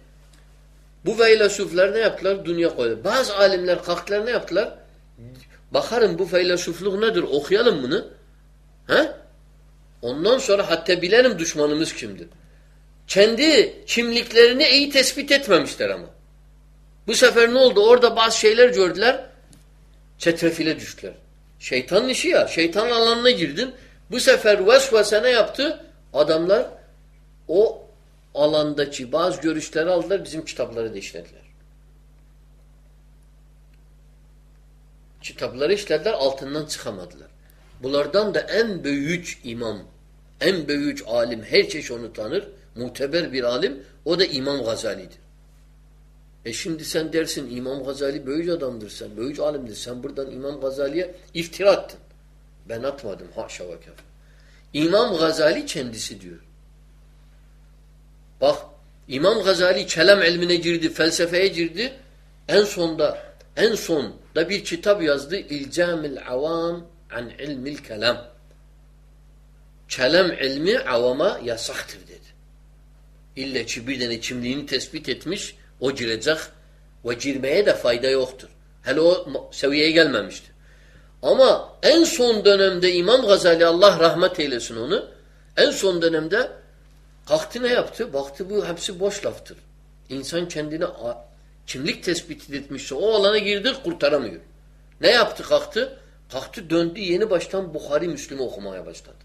bu feylasuflar ne yaptılar? Dünya koydu. Bazı alimler kalktılar ne yaptılar? Bakarım bu feylasufluk nedir? Okuyalım bunu. He? Ondan sonra hatta bilelim düşmanımız kimdir. Kendi kimliklerini iyi tespit etmemişler ama. Bu sefer ne oldu? Orada bazı şeyler gördüler. Çetrefile düştüler. Şeytanın işi ya. Şeytan alanına girdin. Bu sefer vesvese ne yaptı? Adamlar o alandaki bazı görüşleri aldılar. Bizim kitapları da işlediler. Kitapları işlediler. Altından çıkamadılar. Bunlardan da en büyük imam, en büyük alim, her çeşit onu tanır. Muteber bir alim. O da İmam Gazali'dir. E şimdi sen dersin İmam Gazali büyük adamdır sen, büyük alimdir. Sen buradan İmam Gazali'ye iftira attın. Ben atmadım. Haşa ve kef. İmam Gazali kendisi diyor. Bak İmam Gazali kelam ilmine girdi, felsefeye girdi. En sonda en son da bir kitap yazdı. İlcamil avam an ilmil kelam. Kelam ilmi avama yasaktır dedi. İlle ki bir tane kimliğini tespit etmiş o girecek ve girmeye de fayda yoktur. Hele o seviyeye gelmemiştir. Ama en son dönemde İmam Gazali Allah rahmet eylesin onu en son dönemde kalktı ne yaptı? Baktı bu hepsi boş laftır. İnsan kendine kimlik tespit etmişse o alana girdi kurtaramıyor. Ne yaptı kalktı? Kalktı döndü yeni baştan Bukhari Müslüm'ü okumaya başladı.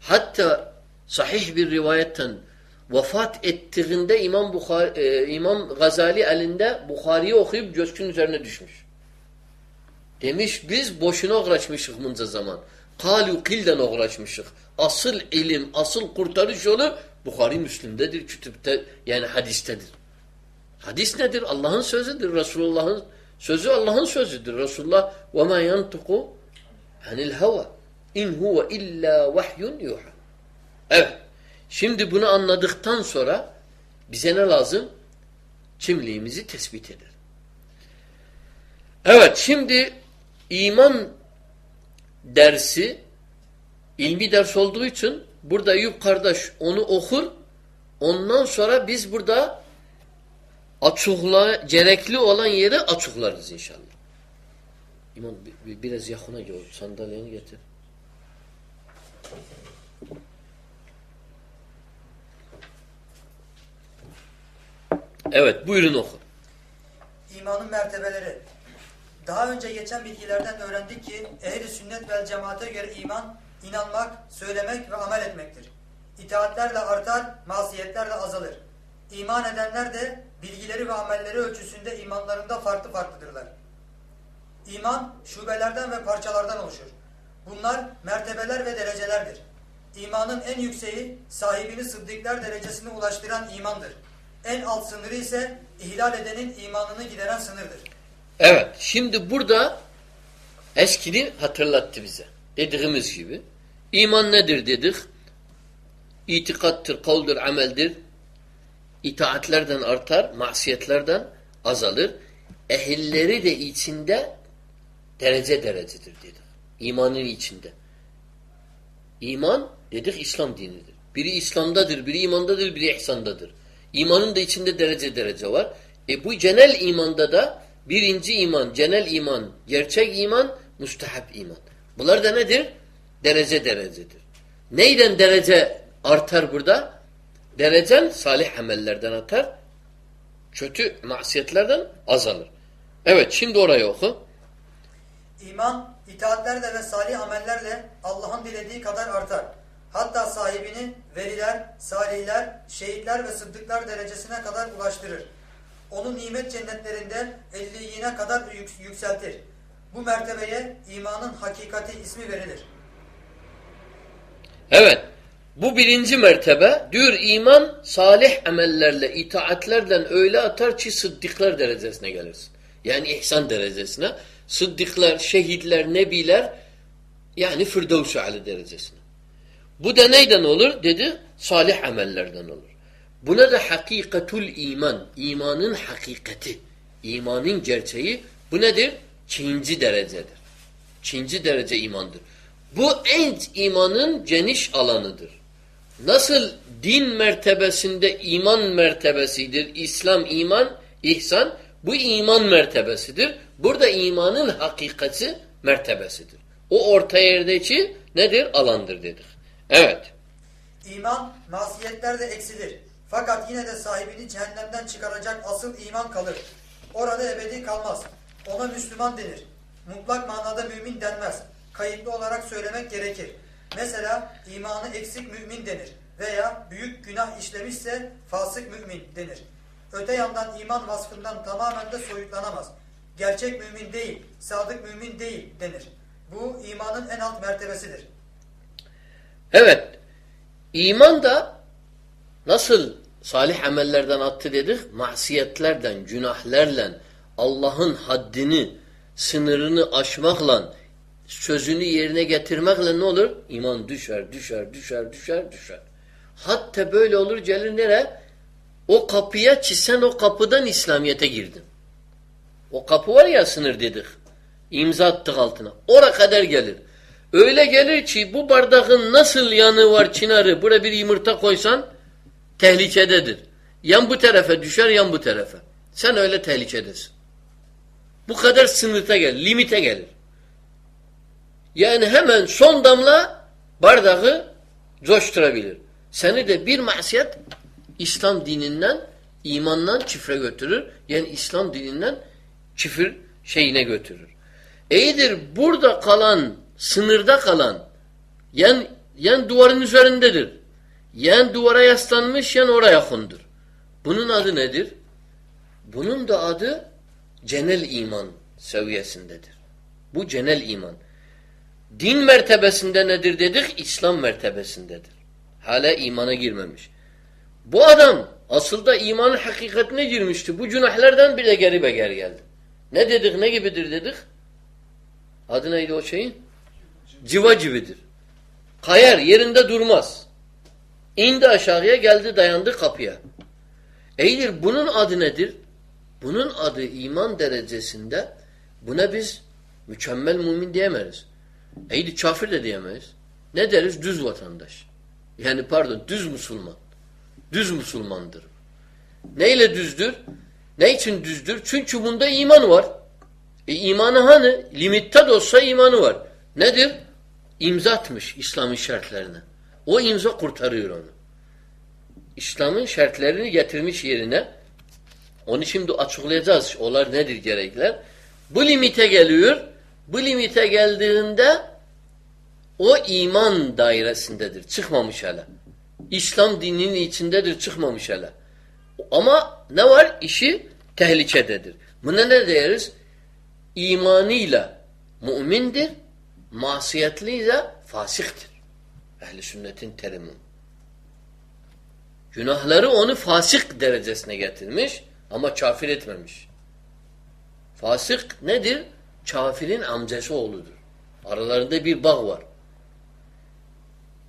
Hatta sahih bir rivayetten vefat ettiğinde İmam Bukhari, e, İmam Gazali elinde Bukhari'yi okuyup göçkün üzerine düşmüş. Demiş biz boşuna uğraşmışık bunca zaman. Kalu kilden uğraşmışık. Asıl ilim, asıl kurtarış yolu Bukhari Müslim'dedir, kütüpte yani hadistedir. Hadis nedir? Allah'ın sözüdür. Resulullah'ın sözü Allah'ın sözüdür. Resulullah ve ma yantuku anil hava in huve illa vahyun yuha. Evet. Şimdi bunu anladıktan sonra bize ne lazım? Kimliğimizi tespit eder. Evet şimdi iman dersi ilmi ders olduğu için burada Eyüp kardeş onu okur ondan sonra biz burada açıkla, gerekli olan yeri açıklarız inşallah. İmam biraz yakına gel. Sandalyeni getir. Evet buyurun oku. İmanın mertebeleri. Daha önce geçen bilgilerden öğrendik ki ehli sünnet vel cemaate göre iman inanmak, söylemek ve amel etmektir. İtaatlerle artar, masiyetlerle azalır. İman edenler de bilgileri ve amelleri ölçüsünde imanlarında farklı farklıdırlar. İman şubelerden ve parçalardan oluşur. Bunlar mertebeler ve derecelerdir. İmanın en yükseği sahibini sıddıklar derecesine ulaştıran imandır. En alt sınırı ise ihlal edenin imanını gideren sınırdır. Evet. Şimdi burada eskini hatırlattı bize. Dediğimiz gibi. İman nedir dedik? İtikattır, kavldur, ameldir. İtaatlerden artar, masiyetlerden azalır. Ehilleri de içinde derece derecedir dedik. İmanın içinde. İman dedik İslam dinidir. Biri İslam'dadır, biri imandadır, biri ihsandadır. İmanın da içinde derece derece var. E bu genel imanda da birinci iman, genel iman, gerçek iman, müstehap iman. Bunlar da nedir? Derece derecedir. Neyden derece artar burada? Derecen salih amellerden artar. Kötü masiyetlerden azalır. Evet şimdi orayı oku. İman, itaatlerle ve salih amellerle Allah'ın dilediği kadar artar. Hatta sahibini veliler, salihler, şehitler ve sıddıklar derecesine kadar ulaştırır. Onu nimet cennetlerinde elliyine kadar yükseltir. Bu mertebeye imanın hakikati ismi verilir. Evet. Bu birinci mertebe diyor iman salih amellerle, itaatlerden öyle atar ki sıddıklar derecesine gelirsin. Yani ihsan derecesine. Sıddıklar, şehitler, nebiler yani Firdevs-i derecesine. Bu da neyden olur? Dedi salih amellerden olur. Buna da hakikatul iman. imanın hakikati. imanın gerçeği. Bu nedir? Çinci derecedir. Çinci derece imandır. Bu en imanın geniş alanıdır. Nasıl din mertebesinde iman mertebesidir, İslam iman, ihsan, bu iman mertebesidir. Burada imanın hakikati mertebesidir. O orta yerdeki nedir? Alandır dedik. Evet. İman masiyetlerde eksilir. Fakat yine de sahibini cehennemden çıkaracak asıl iman kalır. Orada ebedi kalmaz. Ona Müslüman denir. Mutlak manada mümin denmez. Kayıtlı olarak söylemek gerekir. Mesela imanı eksik mümin denir. Veya büyük günah işlemişse fasık mümin denir. Öte yandan iman vasfından tamamen de soyutlanamaz. Gerçek mümin değil, sadık mümin değil denir. Bu imanın en alt mertebesidir. Evet. İman da nasıl salih amellerden attı dedik? Masiyetlerden, günahlerle, Allah'ın haddini, sınırını aşmakla, sözünü yerine getirmekle ne olur? İman düşer, düşer, düşer, düşer, düşer. Hatta böyle olur gelir nere? O kapıya ki sen o kapıdan İslamiyet'e girdin. O kapı var ya sınır dedik. İmza attık altına. Ora kadar gelir. Öyle gelir ki bu bardağın nasıl yanı var çınarı buraya bir yumurta koysan tehlikededir. Yan bu tarafa düşer yan bu tarafa. Sen öyle tehlikedesin. Bu kadar sınırta gelir, limite gelir. Yani hemen son damla bardağı coşturabilir. Seni de bir masiyet İslam dininden, imandan çifre götürür. Yani İslam dininden çifir şeyine götürür. İyidir burada kalan, sınırda kalan, yan, yan duvarın üzerindedir. Yan duvara yaslanmış, yan oraya kondur. Bunun adı nedir? Bunun da adı cenel iman seviyesindedir. Bu cenel iman. Din mertebesinde nedir dedik? İslam mertebesindedir. Hala imana girmemiş. Bu adam asıl da imanın hakikatine girmişti. Bu günahlardan bir de geri beger geldi. Ne dedik ne gibidir dedik? Adı neydi o şeyin? Civa gibidir. Kayar yerinde durmaz. İndi aşağıya geldi dayandı kapıya. Eydir bunun adı nedir? Bunun adı iman derecesinde buna biz mükemmel mümin diyemeyiz. Eydi kafir de diyemeyiz. Ne deriz? Düz vatandaş. Yani pardon düz Müslüman. Düz Müslümandır. Neyle düzdür? Ne için düzdür? Çünkü bunda iman var. E imanı hani? Limitte de olsa imanı var. Nedir? İmza atmış İslam'ın şartlarına. O imza kurtarıyor onu. İslam'ın şartlarını getirmiş yerine. Onu şimdi açıklayacağız. Onlar nedir gerekler? Bu limite geliyor. Bu limite geldiğinde o iman dairesindedir. Çıkmamış hala. İslam dininin içindedir. Çıkmamış hala. Ama ne var? İşi tehlikededir. Buna ne deriz? İmanıyla mümindir, masiyetliyle fasiktir. Ehli sünnetin terimi. Günahları onu fasık derecesine getirmiş ama kafir etmemiş. Fasık nedir? Kafirin amcası oğludur. Aralarında bir bağ var.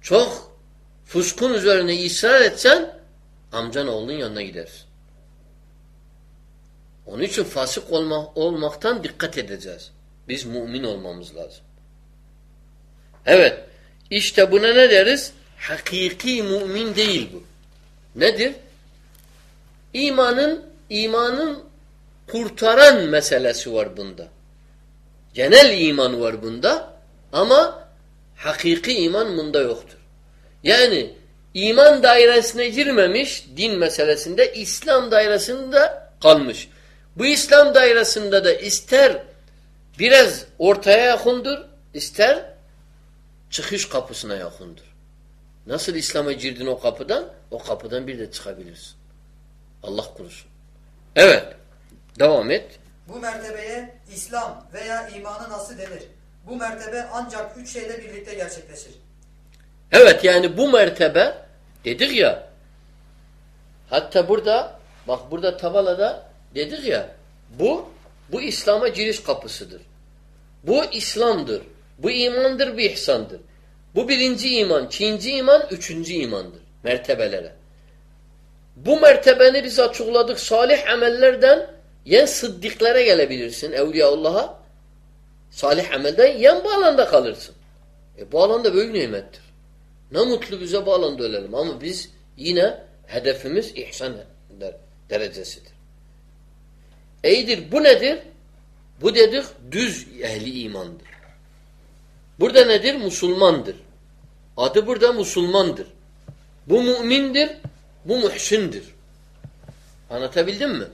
Çok fuskun üzerine ısrar etsen amcan oğlunun yanına gidersin. Onun için fasık olma, olmaktan dikkat edeceğiz. Biz mümin olmamız lazım. Evet. İşte buna ne deriz? Hakiki mümin değil bu. Nedir? İmanın imanın kurtaran meselesi var bunda. Genel iman var bunda ama hakiki iman bunda yoktur. Yani iman dairesine girmemiş din meselesinde İslam dairesinde kalmış. Bu İslam dairesinde de ister biraz ortaya yakındır, ister çıkış kapısına yakındır. Nasıl İslam'a girdin o kapıdan? O kapıdan bir de çıkabilirsin. Allah korusun. Evet. Devam et. Bu mertebeye İslam veya imanı nasıl denir? Bu mertebe ancak üç şeyle birlikte gerçekleşir. Evet yani bu mertebe dedik ya hatta burada bak burada Tavala'da dedik ya bu bu İslam'a giriş kapısıdır. Bu İslam'dır. Bu imandır, bu ihsandır. Bu birinci iman, ikinci iman, üçüncü imandır. Mertebelere. Bu mertebeni biz açıkladık. Salih amellerden yen sıddıklara gelebilirsin. Evliyaullah'a. Salih amelden yen bu alanda kalırsın. E bu alanda büyük nimettir. Ne mutlu bize bu alanda ölelim. Ama biz yine hedefimiz ihsan derecesidir. İyidir. Bu nedir? Bu dedik düz ehli imandır. Burada nedir? Musulmandır. Adı burada Musulmandır. Bu mümindir, bu muhsindir. Anlatabildim mi?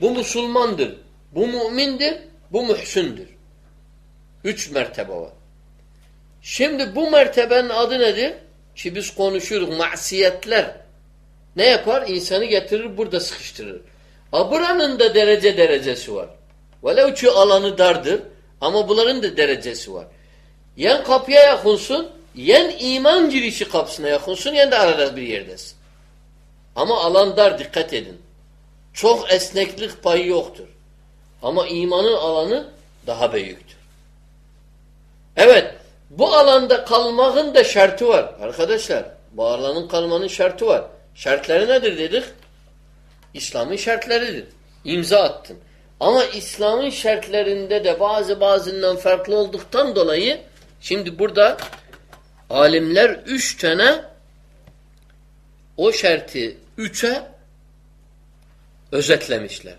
Bu Musulmandır, bu mümindir, bu muhsindir. Üç mertebe var. Şimdi bu mertebenin adı nedir? Ki biz konuşuruz masiyetler. Ne yapar? İnsanı getirir burada sıkıştırır. A buranın da derece derecesi var. Velev ki alanı dardır ama bunların da derecesi var. Yen kapıya yakınsın, yen iman girişi kapısına yakınsın, yen de arada bir yerdesin. Ama alan dar dikkat edin. Çok esneklik payı yoktur. Ama imanın alanı daha büyüktür. Evet, bu alanda kalmanın da şartı var. Arkadaşlar, bu alanın kalmanın şartı var. Şartları nedir dedik? İslam'ın şartlarıdır. İmza attın. Ama İslam'ın şartlarında da bazı bazından farklı olduktan dolayı şimdi burada alimler üç tane o şartı üçe özetlemişler.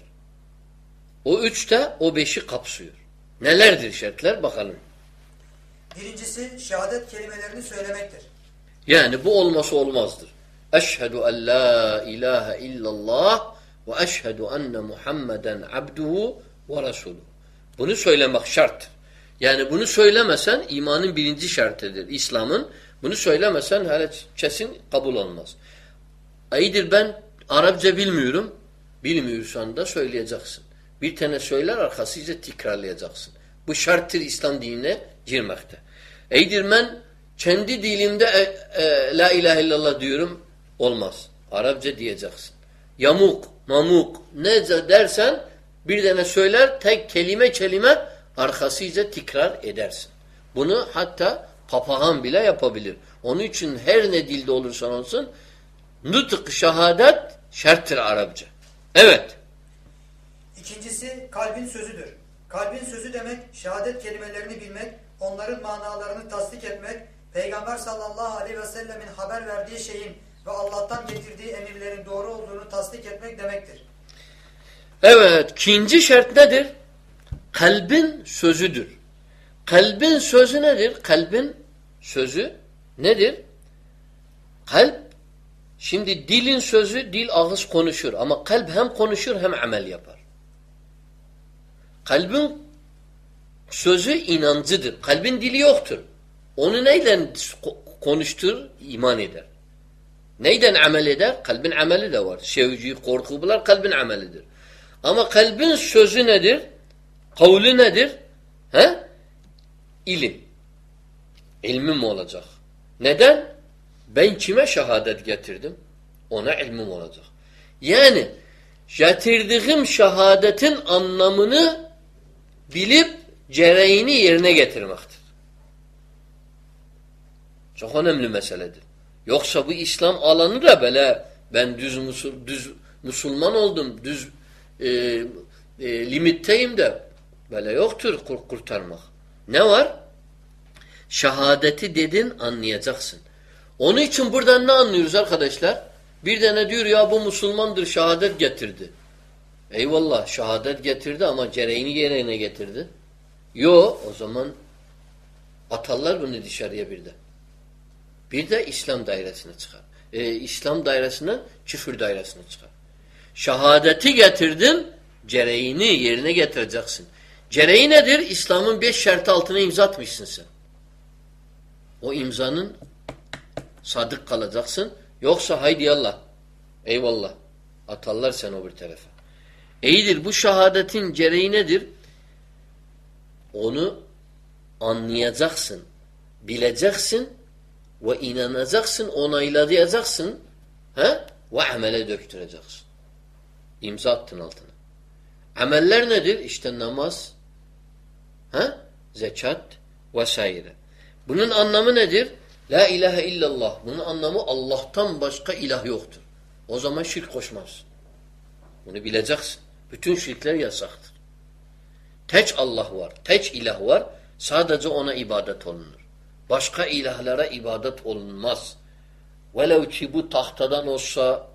O üçte o beşi kapsıyor. Nelerdir şartlar? Bakalım. Birincisi şehadet kelimelerini söylemektir. Yani bu olması olmazdır. Eşhedü en la ilahe illallah ve eşhedü enne Muhammeden abduhu ve resuluhu. Bunu söylemek şart. Yani bunu söylemesen imanın birinci şartıdır. İslam'ın bunu söylemesen hele kesin kabul olmaz. İyidir ben Arapça bilmiyorum. Bilmiyorsan da söyleyeceksin. Bir tane söyler arkasıca tekrarlayacaksın. Bu şarttır İslam dinine girmekte. İyidir ben kendi dilimde e, e, la ilahe illallah diyorum. Olmaz. Arapça diyeceksin. Yamuk, mamuk ne dersen bir tane söyler tek kelime kelime arkasıca tekrar edersin. Bunu hatta papağan bile yapabilir. Onun için her ne dilde olursan olsun nutuk şehadet şerttir Arapça. Evet. İkincisi kalbin sözüdür. Kalbin sözü demek şehadet kelimelerini bilmek, onların manalarını tasdik etmek, Peygamber sallallahu aleyhi ve sellemin haber verdiği şeyin ve Allah'tan getirdiği emirlerin doğru olduğunu tasdik etmek demektir. Evet. ikinci şart nedir? Kalbin sözüdür. Kalbin sözü nedir? Kalbin sözü nedir? Kalp, şimdi dilin sözü, dil ağız konuşur. Ama kalp hem konuşur hem amel yapar. Kalbin sözü inancıdır. Kalbin dili yoktur. Onu neyle konuştur? iman eder. Neyden amel eder? Kalbin ameli de var. Sevgi, korku bunlar kalbin amelidir. Ama kalbin sözü nedir? Kavli nedir? He? İlim. İlmim olacak. Neden? Ben kime şehadet getirdim? Ona ilmim olacak. Yani getirdiğim şehadetin anlamını bilip cereğini yerine getirmektir. Çok önemli meseledir. Yoksa bu İslam alanı da böyle ben düz, musul, düz Müslüman oldum, düz e, e, limitteyim de böyle yoktur kur kurtarmak. Ne var? Şehadeti dedin anlayacaksın. Onun için buradan ne anlıyoruz arkadaşlar? Bir tane diyor ya bu Müslümandır şehadet getirdi. Eyvallah şehadet getirdi ama cereğini yerine getirdi. Yo o zaman atarlar bunu dışarıya bir de. Bir de İslam dairesine çıkar. Ee, İslam dairesine küfür dairesine çıkar. Şehadeti getirdin, cereğini yerine getireceksin. Cereği nedir? İslam'ın beş şartı altına imza atmışsın sen. O imzanın sadık kalacaksın. Yoksa haydi Allah. Eyvallah. Atarlar sen o bir tarafa. İyidir bu şehadetin cereği nedir? Onu anlayacaksın. Bileceksin ve inanacaksın, onaylayacaksın. He? Ve amele döktüreceksin. İmza attın altına. Ameller nedir? İşte namaz, he? zekat vesaire. Bunun anlamı nedir? La ilahe illallah. Bunun anlamı Allah'tan başka ilah yoktur. O zaman şirk koşmaz. Bunu bileceksin. Bütün şirkler yasaktır. Teç Allah var. Teç ilah var. Sadece ona ibadet olunur. Başka ilahlara ibadet olunmaz. Velev ki bu tahtadan olsa,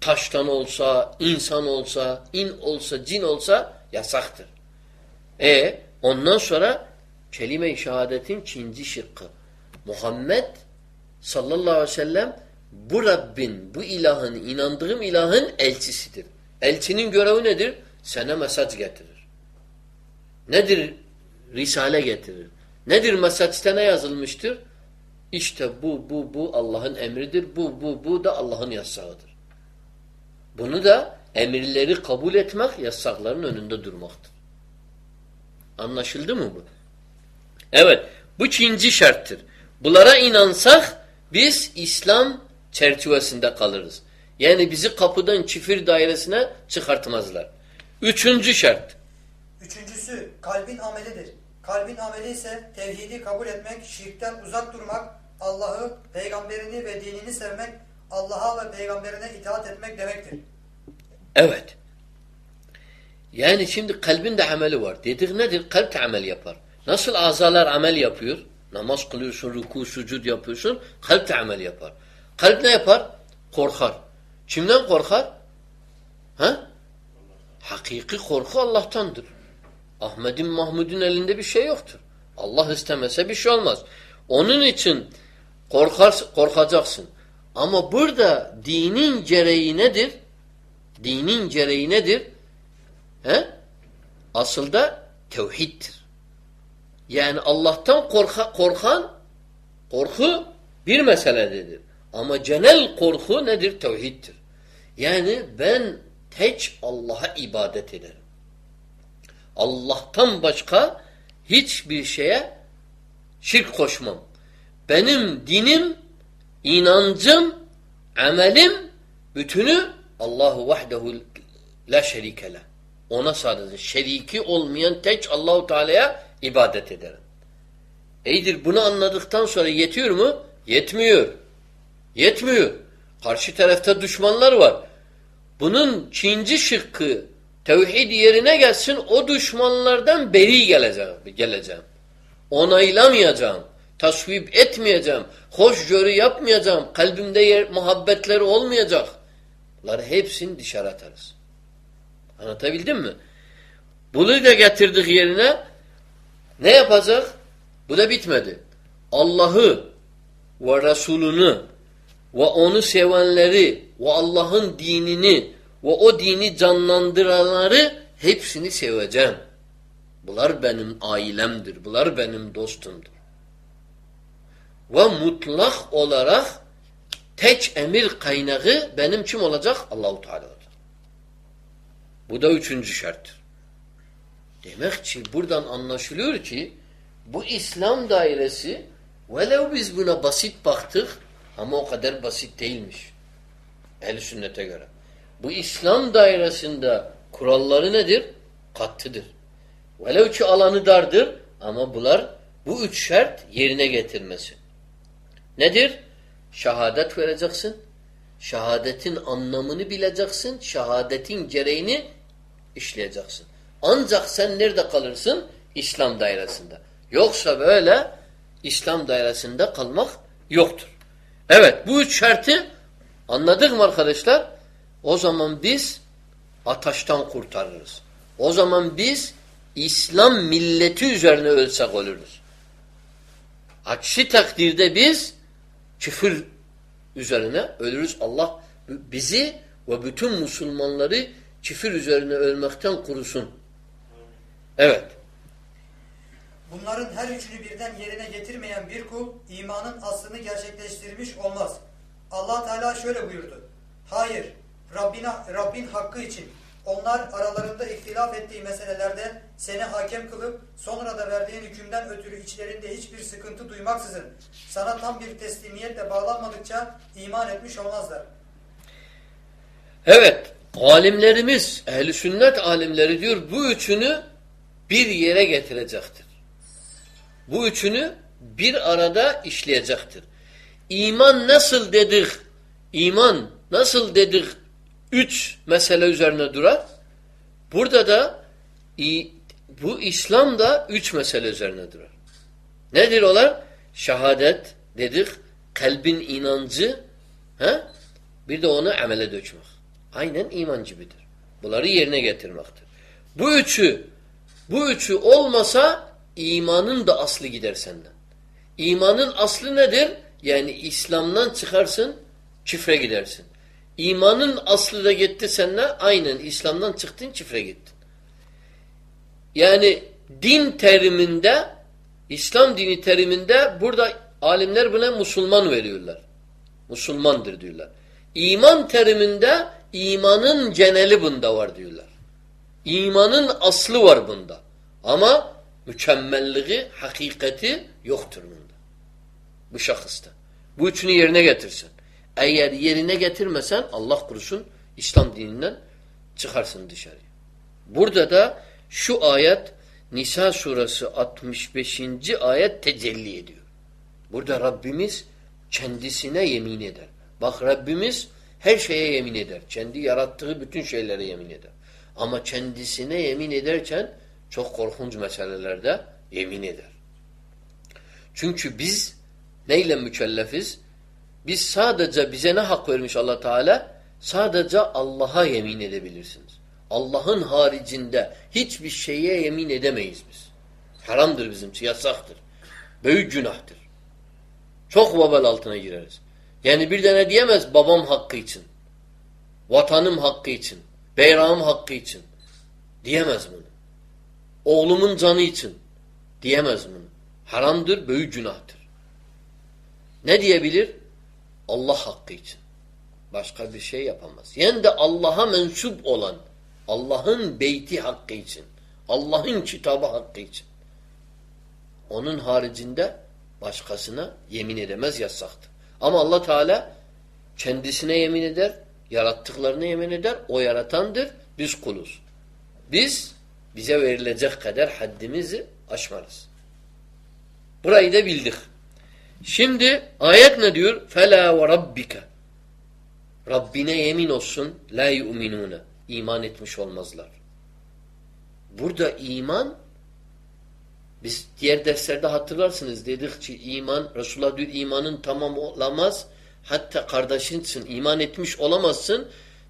taştan olsa, insan olsa, in olsa, cin olsa yasaktır. E ondan sonra kelime-i şehadetin ikinci şıkkı. Muhammed sallallahu aleyhi ve sellem bu Rabbin, bu ilahın, inandığım ilahın elçisidir. Elçinin görevi nedir? Sana mesaj getirir. Nedir? Risale getirir. Nedir mesajda ne yazılmıştır? İşte bu, bu, bu Allah'ın emridir. Bu, bu, bu da Allah'ın yasağıdır. Bunu da emirleri kabul etmek, yasakların önünde durmaktır. Anlaşıldı mı bu? Evet, bu ikinci şarttır. Bunlara inansak biz İslam çerçevesinde kalırız. Yani bizi kapıdan çifir dairesine çıkartmazlar. Üçüncü şart. Üçüncüsü kalbin amelidir. Kalbin ameli ise tevhidi kabul etmek, şirkten uzak durmak, Allah'ı, peygamberini ve dinini sevmek, Allah'a ve peygamberine itaat etmek demektir. Evet. Yani şimdi kalbin de ameli var. Dedik nedir? Kalp de amel yapar. Nasıl azalar amel yapıyor? Namaz kılıyorsun, ruku, sucud yapıyorsun. Kalp de amel yapar. Kalp ne yapar? Korkar. Kimden korkar? Ha? Hakiki korku Allah'tandır. Ahmet'in Mahmud'un elinde bir şey yoktur. Allah istemese bir şey olmaz. Onun için korkar, korkacaksın. Ama burada dinin gereği nedir? Dinin gereği nedir? He? Asıl da tevhiddir. Yani Allah'tan korka, korkan korku bir meseledir. Ama genel korku nedir? Tevhiddir. Yani ben tek Allah'a ibadet ederim. Allah'tan başka hiçbir şeye şirk koşmam. Benim dinim, inancım, amelim bütünü Allahu vahdehu la şerike Ona sadece şeriki olmayan tek Allahu Teala'ya ibadet ederim. İyidir bunu anladıktan sonra yetiyor mu? Yetmiyor. Yetmiyor. Karşı tarafta düşmanlar var. Bunun ikinci şıkkı tevhid yerine gelsin o düşmanlardan beri geleceğim. geleceğim. Onaylamayacağım. Tasvip etmeyeceğim. Hoşgörü yapmayacağım. Kalbimde yer, muhabbetleri olmayacak. Bunları hepsini dışarı atarız. Anlatabildim mi? Bunu da getirdik yerine ne yapacak? Bu da bitmedi. Allah'ı ve Resulünü ve onu sevenleri ve Allah'ın dinini ve o dini canlandıranları hepsini seveceğim. Bunlar benim ailemdir. Bunlar benim dostumdur. Ve mutlak olarak tek emir kaynağı benim kim olacak? Allahu Teala olacak. Bu da üçüncü şarttır. Demek ki buradan anlaşılıyor ki bu İslam dairesi Velev biz buna basit baktık ama o kadar basit değilmiş. Ehl-i sünnete göre. Bu İslam dairesinde kuralları nedir? Kattıdır. Velev ki alanı dardır ama bunlar bu üç şart yerine getirmesi. Nedir? Şehadet vereceksin. Şehadetin anlamını bileceksin. Şehadetin gereğini işleyeceksin. Ancak sen nerede kalırsın? İslam dairesinde. Yoksa böyle İslam dairesinde kalmak yoktur. Evet bu üç şartı anladık mı arkadaşlar? O zaman biz ataştan kurtarırız. O zaman biz İslam milleti üzerine ölsek oluruz. Aksi takdirde biz küfür üzerine ölürüz. Allah bizi ve bütün Müslümanları küfür üzerine ölmekten kurusun. Evet. Bunların her üçünü birden yerine getirmeyen bir kul imanın aslını gerçekleştirmiş olmaz. Allah Teala şöyle buyurdu. Hayır, Rabbina, Rabbin hakkı için onlar aralarında ihtilaf ettiği meselelerde seni hakem kılıp sonra da verdiğin hükümden ötürü içlerinde hiçbir sıkıntı duymaksızın sana tam bir teslimiyetle bağlanmadıkça iman etmiş olmazlar. Evet, alimlerimiz, ehli sünnet alimleri diyor bu üçünü bir yere getirecektir. Bu üçünü bir arada işleyecektir. İman nasıl dedik? İman nasıl dedik? Üç mesele üzerine durar. Burada da bu İslam da üç mesele üzerine durar. Nedir olar? Şehadet dedik, kalbin inancı, he? bir de onu amele dökmek. Aynen iman gibidir. Bunları yerine getirmektir. Bu üçü, bu üçü olmasa imanın da aslı gider senden. İmanın aslı nedir? Yani İslam'dan çıkarsın, çifre gidersin. İmanın aslı da gitti seninle, aynen İslam'dan çıktın, çifre gittin. Yani din teriminde, İslam dini teriminde burada alimler buna Müslüman veriyorlar. Müslümandır diyorlar. İman teriminde imanın geneli bunda var diyorlar. İmanın aslı var bunda. Ama mükemmelliği, hakikati yoktur bunda. Bu şahısta. Bu üçünü yerine getirsin. Eğer yerine getirmesen Allah kurusun İslam dininden çıkarsın dışarıya. Burada da şu ayet Nisa suresi 65. ayet tecelli ediyor. Burada Rabbimiz kendisine yemin eder. Bak Rabbimiz her şeye yemin eder. Kendi yarattığı bütün şeylere yemin eder. Ama kendisine yemin ederken çok korkunç meselelerde yemin eder. Çünkü biz neyle mükellefiz? Biz sadece bize ne hak vermiş allah Teala? Sadece Allah'a yemin edebilirsiniz. Allah'ın haricinde hiçbir şeye yemin edemeyiz biz. Haramdır bizim yasaktır. Büyük günahtır. Çok vebal altına gireriz. Yani bir de ne diyemez? Babam hakkı için. Vatanım hakkı için. Beyrağım hakkı için. Diyemez bunu. Oğlumun canı için. Diyemez bunu. Haramdır, büyük günahtır. Ne diyebilir? Allah hakkı için. Başka bir şey yapamaz. Yani de Allah'a mensup olan, Allah'ın beyti hakkı için, Allah'ın kitabı hakkı için. Onun haricinde başkasına yemin edemez yasaktır. Ama Allah Teala kendisine yemin eder, yarattıklarına yemin eder. O yaratandır, biz kuluz. Biz bize verilecek kadar haddimizi aşmarız. Burayı da bildik. Şimdi ayet ne diyor? Fela ve rabbike. Rabbine yemin olsun la yu'minune. İman etmiş olmazlar. Burada iman biz diğer derslerde hatırlarsınız dedik ki iman Resulullah diyor imanın tamam olamaz. Hatta kardeşinsin. iman etmiş olamazsın.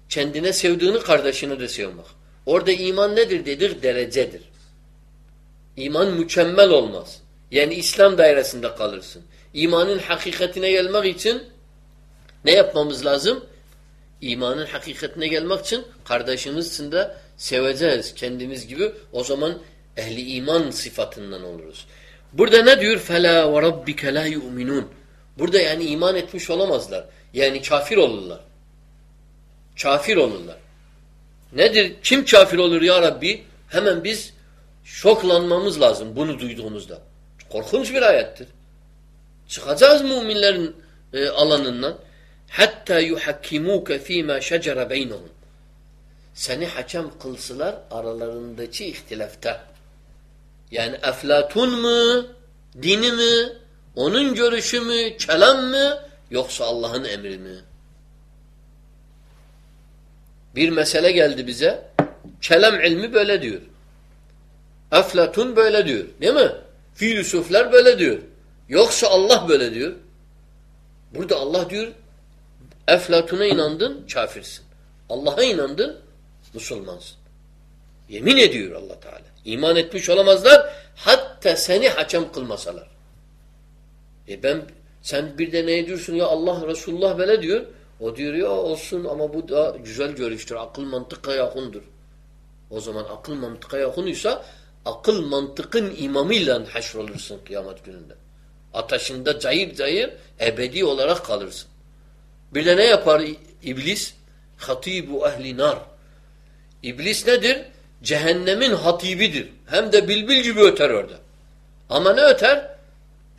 Kendine sevdiğini kardeşini de sevmek. Orada iman nedir dedik? Derecedir. İman mükemmel olmaz. Yani İslam dairesinde kalırsın. İmanın hakikatine gelmek için ne yapmamız lazım? İmanın hakikatine gelmek için kardeşimizsin de seveceğiz kendimiz gibi. O zaman ehli iman sıfatından oluruz. Burada ne diyor? فَلَا وَرَبِّكَ لَا يُؤْمِنُونَ Burada yani iman etmiş olamazlar. Yani kafir olurlar. Kafir olurlar. Nedir? Kim kafir olur ya Rabbi? Hemen biz şoklanmamız lazım bunu duyduğumuzda. Korkunç bir ayettir. Çıkacağız müminlerin e, alanından. Hatta yuhakkimuke fîmâ şecere beynehum. Seni hakem kılsılar aralarındaki ihtilafta. Yani Eflatun mu? Dini mi? Onun görüşü mü? Kelam mı? Yoksa Allah'ın emri mi? Bir mesele geldi bize. Kelam ilmi böyle diyor. Eflatun böyle diyor. Değil mi? Filosoflar böyle diyor. Yoksa Allah böyle diyor. Burada Allah diyor Eflatun'a inandın kafirsin. Allah'a inandın Müslümansın. Yemin ediyor Allah Teala. İman etmiş olamazlar hatta seni hakem kılmasalar. E ben sen bir de ne diyorsun ya Allah Resulullah böyle diyor. O diyor ya olsun ama bu da güzel görüştür. Akıl mantıka yakındır. O zaman akıl mantıka yakınıysa akıl mantıkın imamıyla haşrolursun kıyamet gününde. Ateşinde cayır cayır ebedi olarak kalırsın. Bir de ne yapar iblis? Hatibu ehli nar. İblis nedir? Cehennemin hatibidir. Hem de bilbil gibi öter orada. Ama ne öter?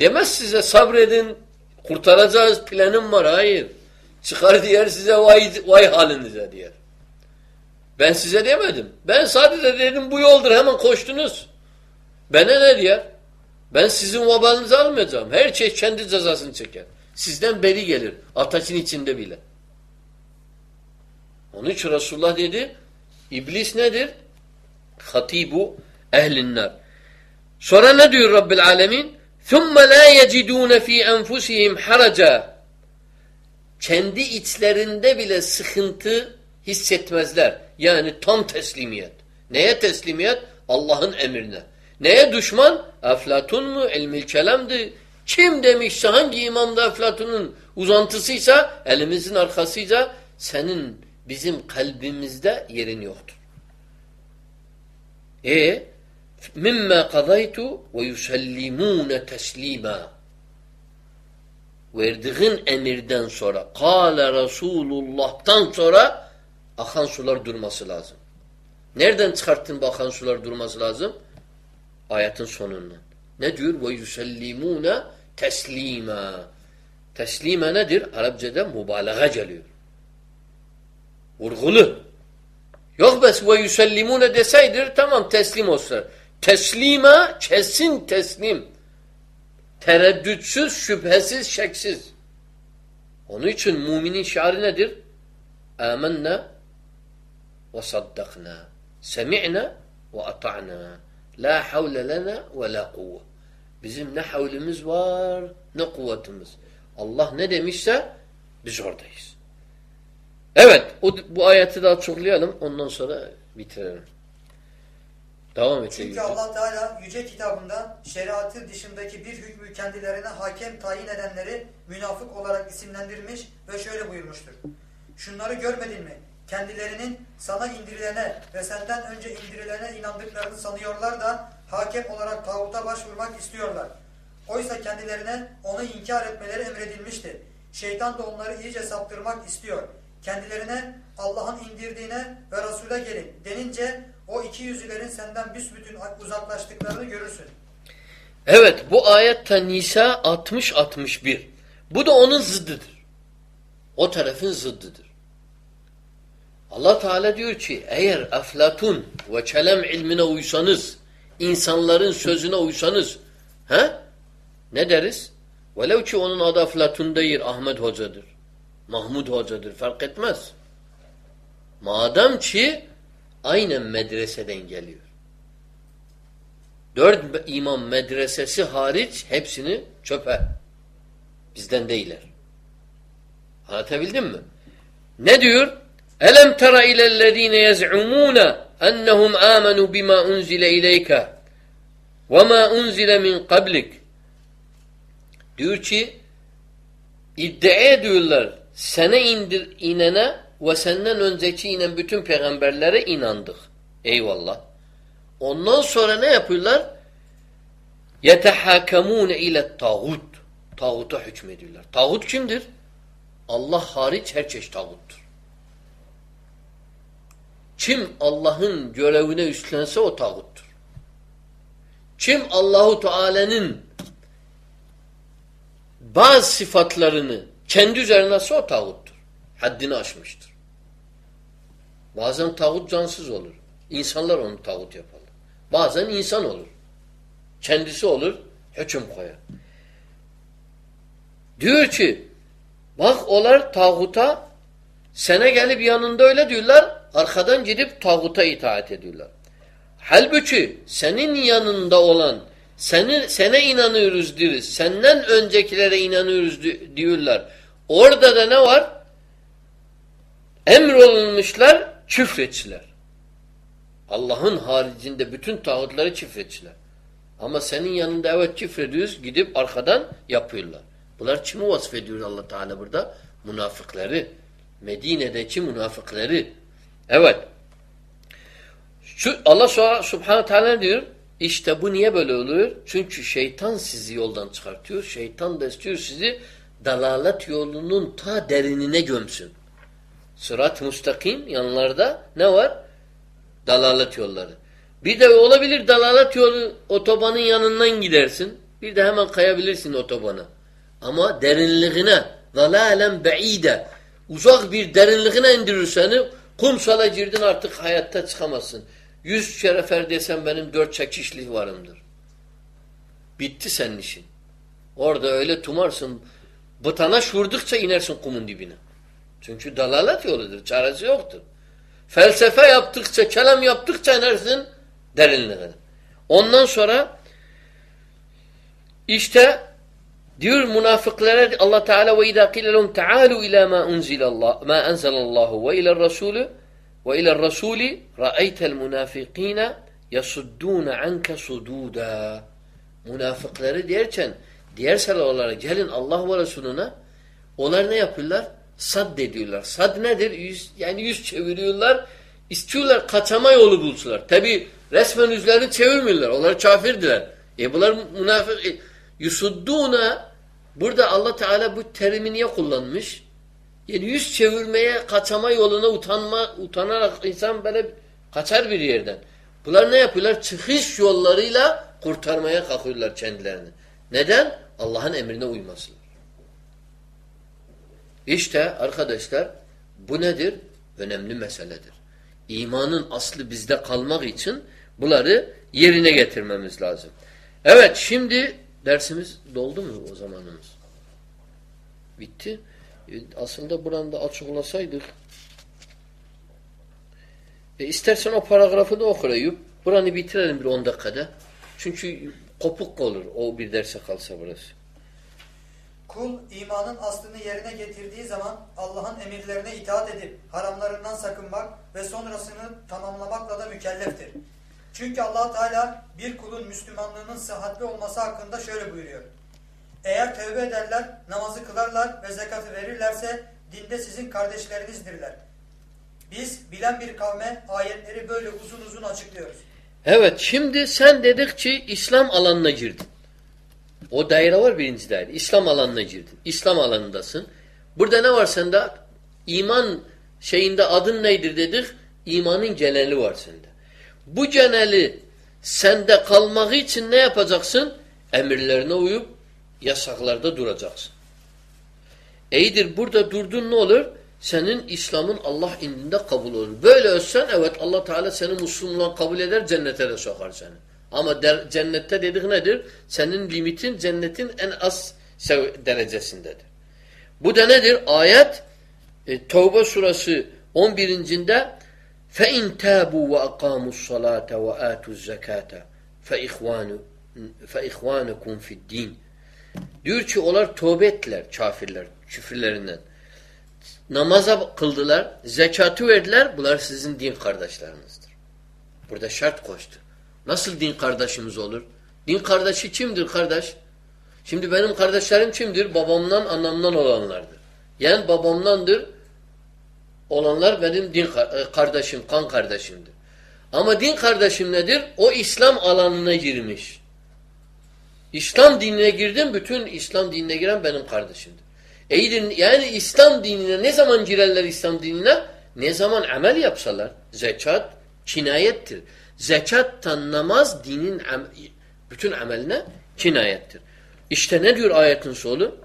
Demez size sabredin, kurtaracağız planım var. Hayır. Çıkar diyer size vay, vay halinize diyer. Ben size demedim. Ben sadece dedim bu yoldur hemen koştunuz. Bana ne diyer? Ben sizin vabalınızı almayacağım. Her şey kendi cezasını çeker. Sizden beri gelir. Ataçın içinde bile. Onun için Resulullah dedi İblis nedir? Hatibu ehlinler. Sonra ne diyor Rabbil Alemin? ثُمَّ لَا يَجِدُونَ ف۪ي أَنْفُسِهِمْ حَرَجًا Kendi içlerinde bile sıkıntı hissetmezler. Yani tam teslimiyet. Neye teslimiyet? Allah'ın emrine. Neye düşman? Eflatun mu? Elmil kelamdı. Kim demişse hangi imamda Eflatun'un uzantısıysa elimizin arkasıyla senin bizim kalbimizde yerin yoktur. E mimma kadaytu ve yusallimune teslima verdiğin emirden sonra kâle Resulullah'tan sonra akan sular durması lazım. Nereden çıkarttın bu akan sular durması lazım? Ayetin sonundan. Ne diyor? Ve yusallimune teslima. Teslime nedir? Arapçada mübalağa geliyor. Vurgulu. Yok bes ve yusellimune deseydir tamam teslim olsa. Teslima kesin teslim. Tereddütsüz, şüphesiz, şeksiz. Onun için müminin şiarı nedir? Âmennâ ve saddaknâ. Semi'nâ ve ata'nâ. La havle lena ve la kuvve. Bizim ne havlimiz var ne kuvvetimiz. Allah ne demişse biz oradayız. Evet o, bu ayeti daha çoklayalım ondan sonra bitirelim. Devam et. Çünkü Allah Teala yüce kitabında şeriatı dışındaki bir hükmü kendilerine hakem tayin edenleri münafık olarak isimlendirmiş ve şöyle buyurmuştur. Şunları görmedin mi? Kendilerinin sana indirilene ve senden önce indirilene inandıklarını sanıyorlar da hakem olarak tağuta başvurmak istiyorlar. Oysa kendilerine onu inkar etmeleri emredilmişti. Şeytan da onları iyice saptırmak istiyor. Kendilerine Allah'ın indirdiğine ve Resul'e gelin denince o iki yüzülerin senden büsbütün uzaklaştıklarını görürsün. Evet bu ayette Nisa 60-61. Bu da onun zıddıdır. O tarafın zıddıdır. Allah Teala diyor ki eğer Eflatun ve kelam ilmine uysanız, insanların sözüne uysanız, he? ne deriz? Velev ki onun adı Eflatun değil, Ahmet Hoca'dır. Mahmud Hoca'dır. Fark etmez. Madem ki aynen medreseden geliyor. Dört imam medresesi hariç hepsini çöpe. Bizden değiller. Anlatabildim mi? Ne diyor? Elem tera ilellezine yez'umune ennehum amenu bima unzile ileyke ve ma unzile min kablik. Diyor ki iddia ediyorlar sene indir inene ve senden önceki inen bütün peygamberlere inandık. Eyvallah. Ondan sonra ne yapıyorlar? Yetehakamune ile tağut. Tağuta hükmediyorlar. Tağut kimdir? Allah hariç her çeşit tağuttur. Kim Allah'ın görevine üstlense o tağuttur. Kim Allahu Teala'nın bazı sıfatlarını kendi üzerine o tağuttur. Haddini aşmıştır. Bazen tağut cansız olur. İnsanlar onu tağut yaparlar. Bazen insan olur. Kendisi olur, hüküm koyar. Diyor ki bak olar tağuta sene gelip yanında öyle diyorlar arkadan gidip tağuta itaat ediyorlar. Halbuki senin yanında olan seni, sene inanıyoruz diyoruz. Senden öncekilere inanıyoruz diyorlar. Orada da ne var? Emrolunmuşlar küfretçiler. Allah'ın haricinde bütün tağutları küfretçiler. Ama senin yanında evet küfrediyoruz gidip arkadan yapıyorlar. Bunlar kimi vasfediyor allah Teala burada? Münafıkları. Medine'deki münafıkları. Evet. Şu Allah subhanahu teala diyor işte bu niye böyle oluyor? Çünkü şeytan sizi yoldan çıkartıyor. Şeytan da istiyor sizi dalalet yolunun ta derinine gömsün. Sırat müstakim yanlarda ne var? Dalalet yolları. Bir de olabilir dalalet yolu otobanın yanından gidersin. Bir de hemen kayabilirsin otobana. Ama derinliğine zalalen be'ide uzak bir derinliğine indirir seni kumsala girdin artık hayatta çıkamazsın. Yüz şerefer desem benim dört çekişlik varımdır. Bitti senin işin. Orada öyle tumarsın. Bıtana vurdukça inersin kumun dibine. Çünkü dalalet yoludur. Çaresi yoktur. Felsefe yaptıkça, kelam yaptıkça inersin derinliğine. Ondan sonra işte diyor münafıklara Allah Teala ve izâ qîle lehum ta'âlu ilâ mâ unzilallah mâ enzelallahu ve ilâ'r rasûlü ve ilâ'r rasûli ra'eytel münafıkîne yasuddûne anke sudûdâ Münafıkları derken diğer salalara gelin Allah ve Resulüne onlar ne yapıyorlar? Sad ediyorlar. Sad nedir? Yüz, yani yüz çeviriyorlar. İstiyorlar kaçama yolu bulsular. Tabi resmen yüzlerini çevirmiyorlar. Onlar kafirdiler. E bunlar münafık. E, yusudduna burada Allah Teala bu terimi niye kullanmış? Yani yüz çevirmeye, kaçama yoluna utanma, utanarak insan böyle kaçar bir yerden. Bunlar ne yapıyorlar? Çıkış yollarıyla kurtarmaya kalkıyorlar kendilerini. Neden? Allah'ın emrine uymasınlar. İşte arkadaşlar bu nedir? Önemli meseledir. İmanın aslı bizde kalmak için bunları yerine getirmemiz lazım. Evet şimdi dersimiz doldu mu o zamanımız? Bitti. E, aslında buranda açıklasaydık e istersen o paragrafı da okuyup buranı bitirelim bir on dakikada. Çünkü kopuk olur o bir derse kalsa burası. Kul imanın aslını yerine getirdiği zaman Allah'ın emirlerine itaat edip haramlarından sakınmak ve sonrasını tamamlamakla da mükelleftir. Çünkü allah Teala bir kulun Müslümanlığının sıhhatli olması hakkında şöyle buyuruyor. Eğer tövbe ederler, namazı kılarlar ve zekatı verirlerse dinde sizin kardeşlerinizdirler. Biz bilen bir kavme ayetleri böyle uzun uzun açıklıyoruz. Evet şimdi sen dedik ki İslam alanına girdin. O daire var birinci daire. İslam alanına girdin. İslam alanındasın. Burada ne var sende? İman şeyinde adın nedir dedik? İmanın geneli var sende. Bu geneli sende kalmak için ne yapacaksın? Emirlerine uyup yasaklarda duracaksın. İyidir burada durdun ne olur? Senin İslam'ın Allah indinde kabul olur. Böyle ölsen evet Allah Teala seni Müslüman kabul eder cennete de sokar seni. Ama der, cennette dedik nedir? Senin limitin cennetin en az derecesindedir. Bu da nedir? Ayet e, Tevbe surası 11. فَاِنْ تَابُوا وَاَقَامُوا الصَّلَاةَ وَآتُوا الزَّكَاةَ فَاِخْوَانُكُمْ فِي الدِّينِ Diyor ki onlar tövbe ettiler kafirler küfürlerinden. Namaza kıldılar, zekatı verdiler. Bunlar sizin din kardeşlerinizdir. Burada şart koştu. Nasıl din kardeşimiz olur? Din kardeşi kimdir kardeş? Şimdi benim kardeşlerim kimdir? Babamdan, anamdan olanlardır. Yani babamdandır olanlar benim din e, kardeşim, kan kardeşimdir. Ama din kardeşim nedir? O İslam alanına girmiş. İslam dinine girdim, bütün İslam dinine giren benim kardeşimdir. İyidir, yani İslam dinine ne zaman girerler İslam dinine? Ne zaman amel yapsalar. Zekat kinayettir. Zekattan namaz dinin am bütün ameline kinayettir. İşte ne diyor ayetin sonu?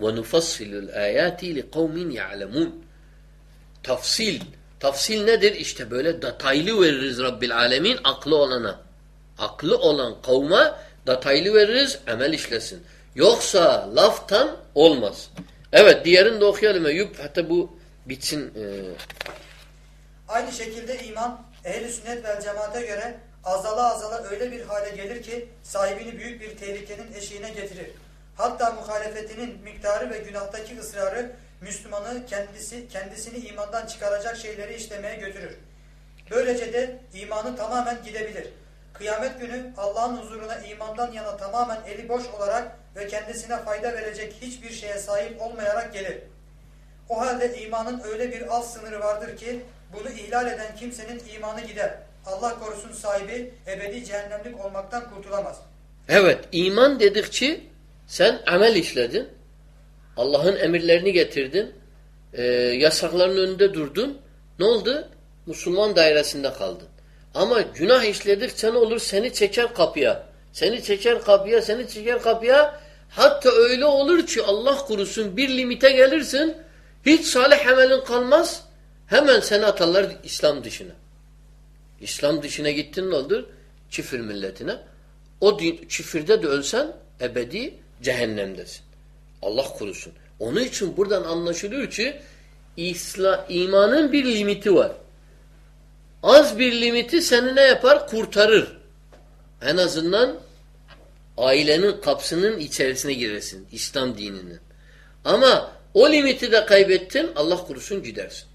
وَنُفَصِّلُ الْآيَاتِ لِقَوْمٍ يَعْلَمُونَ Tafsil. Tafsil nedir? İşte böyle detaylı veririz Rabbil Alemin aklı olana. Aklı olan kavma detaylı veririz, amel işlesin. Yoksa laftan olmaz. Evet, diğerini de okuyalım. Eyüp, hatta bu bitsin. Ee... Aynı şekilde iman ehl-i sünnet vel cemaate göre azala azala öyle bir hale gelir ki sahibini büyük bir tehlikenin eşiğine getirir. Hatta muhalefetinin miktarı ve günahtaki ısrarı Müslümanı kendisi kendisini imandan çıkaracak şeyleri işlemeye götürür. Böylece de imanı tamamen gidebilir. Kıyamet günü Allah'ın huzuruna imandan yana tamamen eli boş olarak ve kendisine fayda verecek hiçbir şeye sahip olmayarak gelir. O halde imanın öyle bir alt sınırı vardır ki bunu ihlal eden kimsenin imanı gider. Allah korusun sahibi ebedi cehennemlik olmaktan kurtulamaz. Evet iman dedikçe sen amel işledin. Allah'ın emirlerini getirdin. E, yasakların önünde durdun. Ne oldu? Müslüman dairesinde kaldın. Ama günah işledikçe ne olur? Seni çeker kapıya. Seni çeker kapıya, seni çeker kapıya. Hatta öyle olur ki Allah kurusun bir limite gelirsin. Hiç salih amelin kalmaz. Hemen seni atarlar İslam dışına. İslam dışına gittin ne olur? Çifir milletine. O çifirde de ölsen ebedi cehennemdesin. Allah kurusun. Onun için buradan anlaşılıyor ki İsla, imanın bir limiti var. Az bir limiti seni ne yapar? Kurtarır. En azından ailenin kapsının içerisine girersin. İslam dininin. Ama o limiti de kaybettin Allah kurusun gidersin.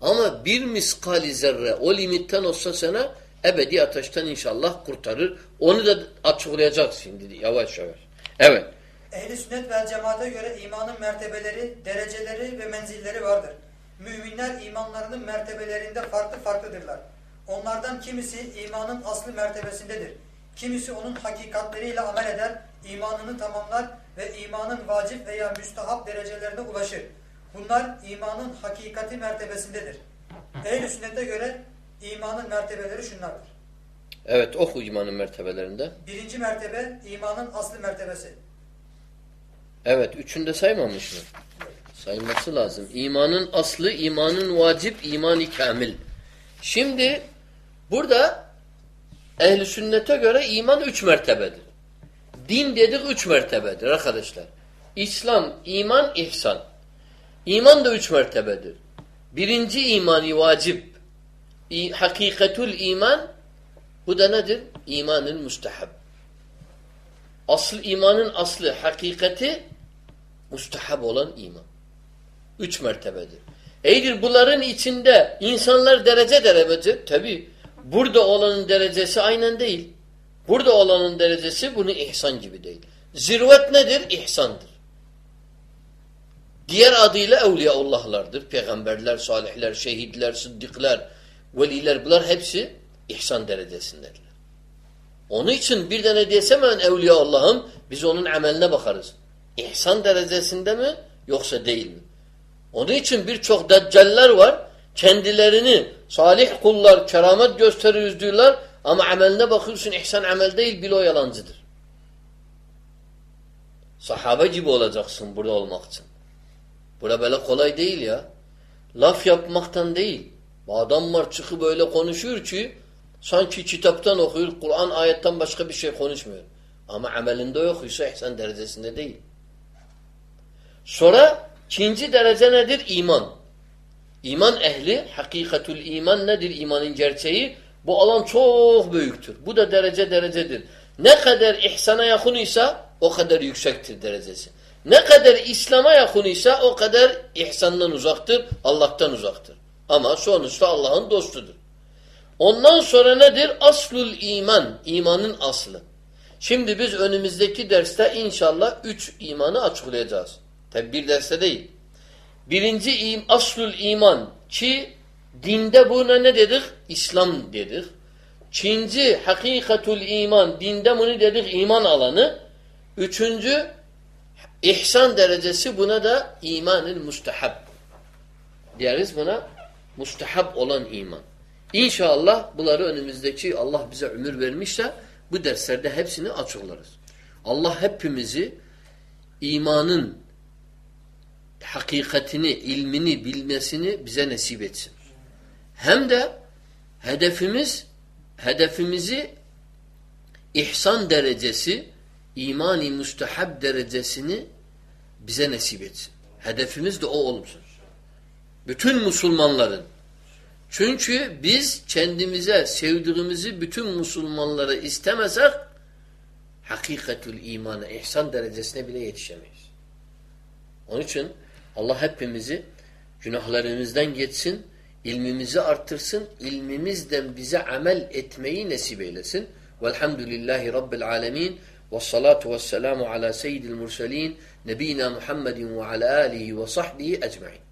Ama bir miskali zerre o limitten olsa sana ebedi ateşten inşallah kurtarır. Onu da açıklayacak şimdi yavaş yavaş. Evet. Ehli sünnet vel cemaate göre imanın mertebeleri, dereceleri ve menzilleri vardır. Müminler imanlarının mertebelerinde farklı farklıdırlar. Onlardan kimisi imanın aslı mertebesindedir. Kimisi onun hakikatleriyle amel eder, imanını tamamlar ve imanın vacip veya müstahap derecelerine ulaşır. Bunlar imanın hakikati mertebesindedir. Ehl-i sünnete göre imanın mertebeleri şunlardır. Evet oku imanın mertebelerinde. Birinci mertebe imanın aslı mertebesi. Evet üçünde saymamış mı? Sayması lazım. İmanın aslı, imanın vacip, iman-ı kamil. Şimdi burada ehli sünnete göre iman üç mertebedir. Din dedik üç mertebedir arkadaşlar. İslam, iman, ihsan. İman da üç mertebedir. Birinci imani vacip. Hakikatul iman bu da nedir? İmanın müstehab. Asıl imanın aslı, hakikati müstehab olan iman. Üç mertebedir. Eğer bunların içinde insanlar derece derece tabi burada olanın derecesi aynen değil. Burada olanın derecesi bunu ihsan gibi değil. Zirvet nedir? İhsandır. Diğer adıyla Evliyaullahlardır. Peygamberler, salihler, şehitler, sıddıklar, veliler bunlar hepsi ihsan derecesindedirler. Onun için bir tane desem ben Evliya Allah'ım biz onun ameline bakarız. İhsan derecesinde mi yoksa değil mi? Onun için birçok deccaller var. Kendilerini salih kullar, keramet gösteririz diyorlar ama ameline bakıyorsun ihsan amel değil bilo yalancıdır. Sahabe gibi olacaksın burada olmak için. Bura böyle kolay değil ya. Laf yapmaktan değil. Adam var çıkıp böyle konuşuyor ki sanki kitaptan okuyor, Kur'an ayetten başka bir şey konuşmuyor. Ama amelinde yok ise ihsan derecesinde değil. Sonra ikinci derece nedir? İman. İman ehli, hakikatul iman nedir? İmanın gerçeği. Bu alan çok büyüktür. Bu da derece derecedir. Ne kadar ihsana yakın ise o kadar yüksektir derecesi. Ne kadar İslam'a yakın ise o kadar ihsandan uzaktır, Allah'tan uzaktır. Ama sonuçta Allah'ın dostudur. Ondan sonra nedir? Aslul iman. imanın aslı. Şimdi biz önümüzdeki derste inşallah üç imanı açıklayacağız. Tabi bir derste değil. Birinci im, aslul iman ki dinde buna ne dedik? İslam dedik. Çinci hakikatul iman dinde bunu dedik iman alanı. Üçüncü İhsan derecesi buna da imanın mustahab. Diyeriz buna mustahab olan iman. İnşallah bunları önümüzdeki Allah bize ömür vermişse bu derslerde hepsini açıklarız. Allah hepimizi imanın hakikatini, ilmini bilmesini bize nasip etsin. Hem de hedefimiz hedefimizi ihsan derecesi, imani müstehab derecesini bize nasip etsin. Hedefimiz de o olsun. Bütün Müslümanların. Çünkü biz kendimize sevdiğimizi bütün Müslümanlara istemesek hakikatül imana, ihsan derecesine bile yetişemeyiz. Onun için Allah hepimizi günahlarımızdan geçsin, ilmimizi arttırsın, ilmimizden bize amel etmeyi nasip eylesin. Velhamdülillahi Rabbil alemin. Ve salatu ve selamu ala seyyidil murselin. Nebina Muhammedin ve ala alihi ve sahbihi ecma'in.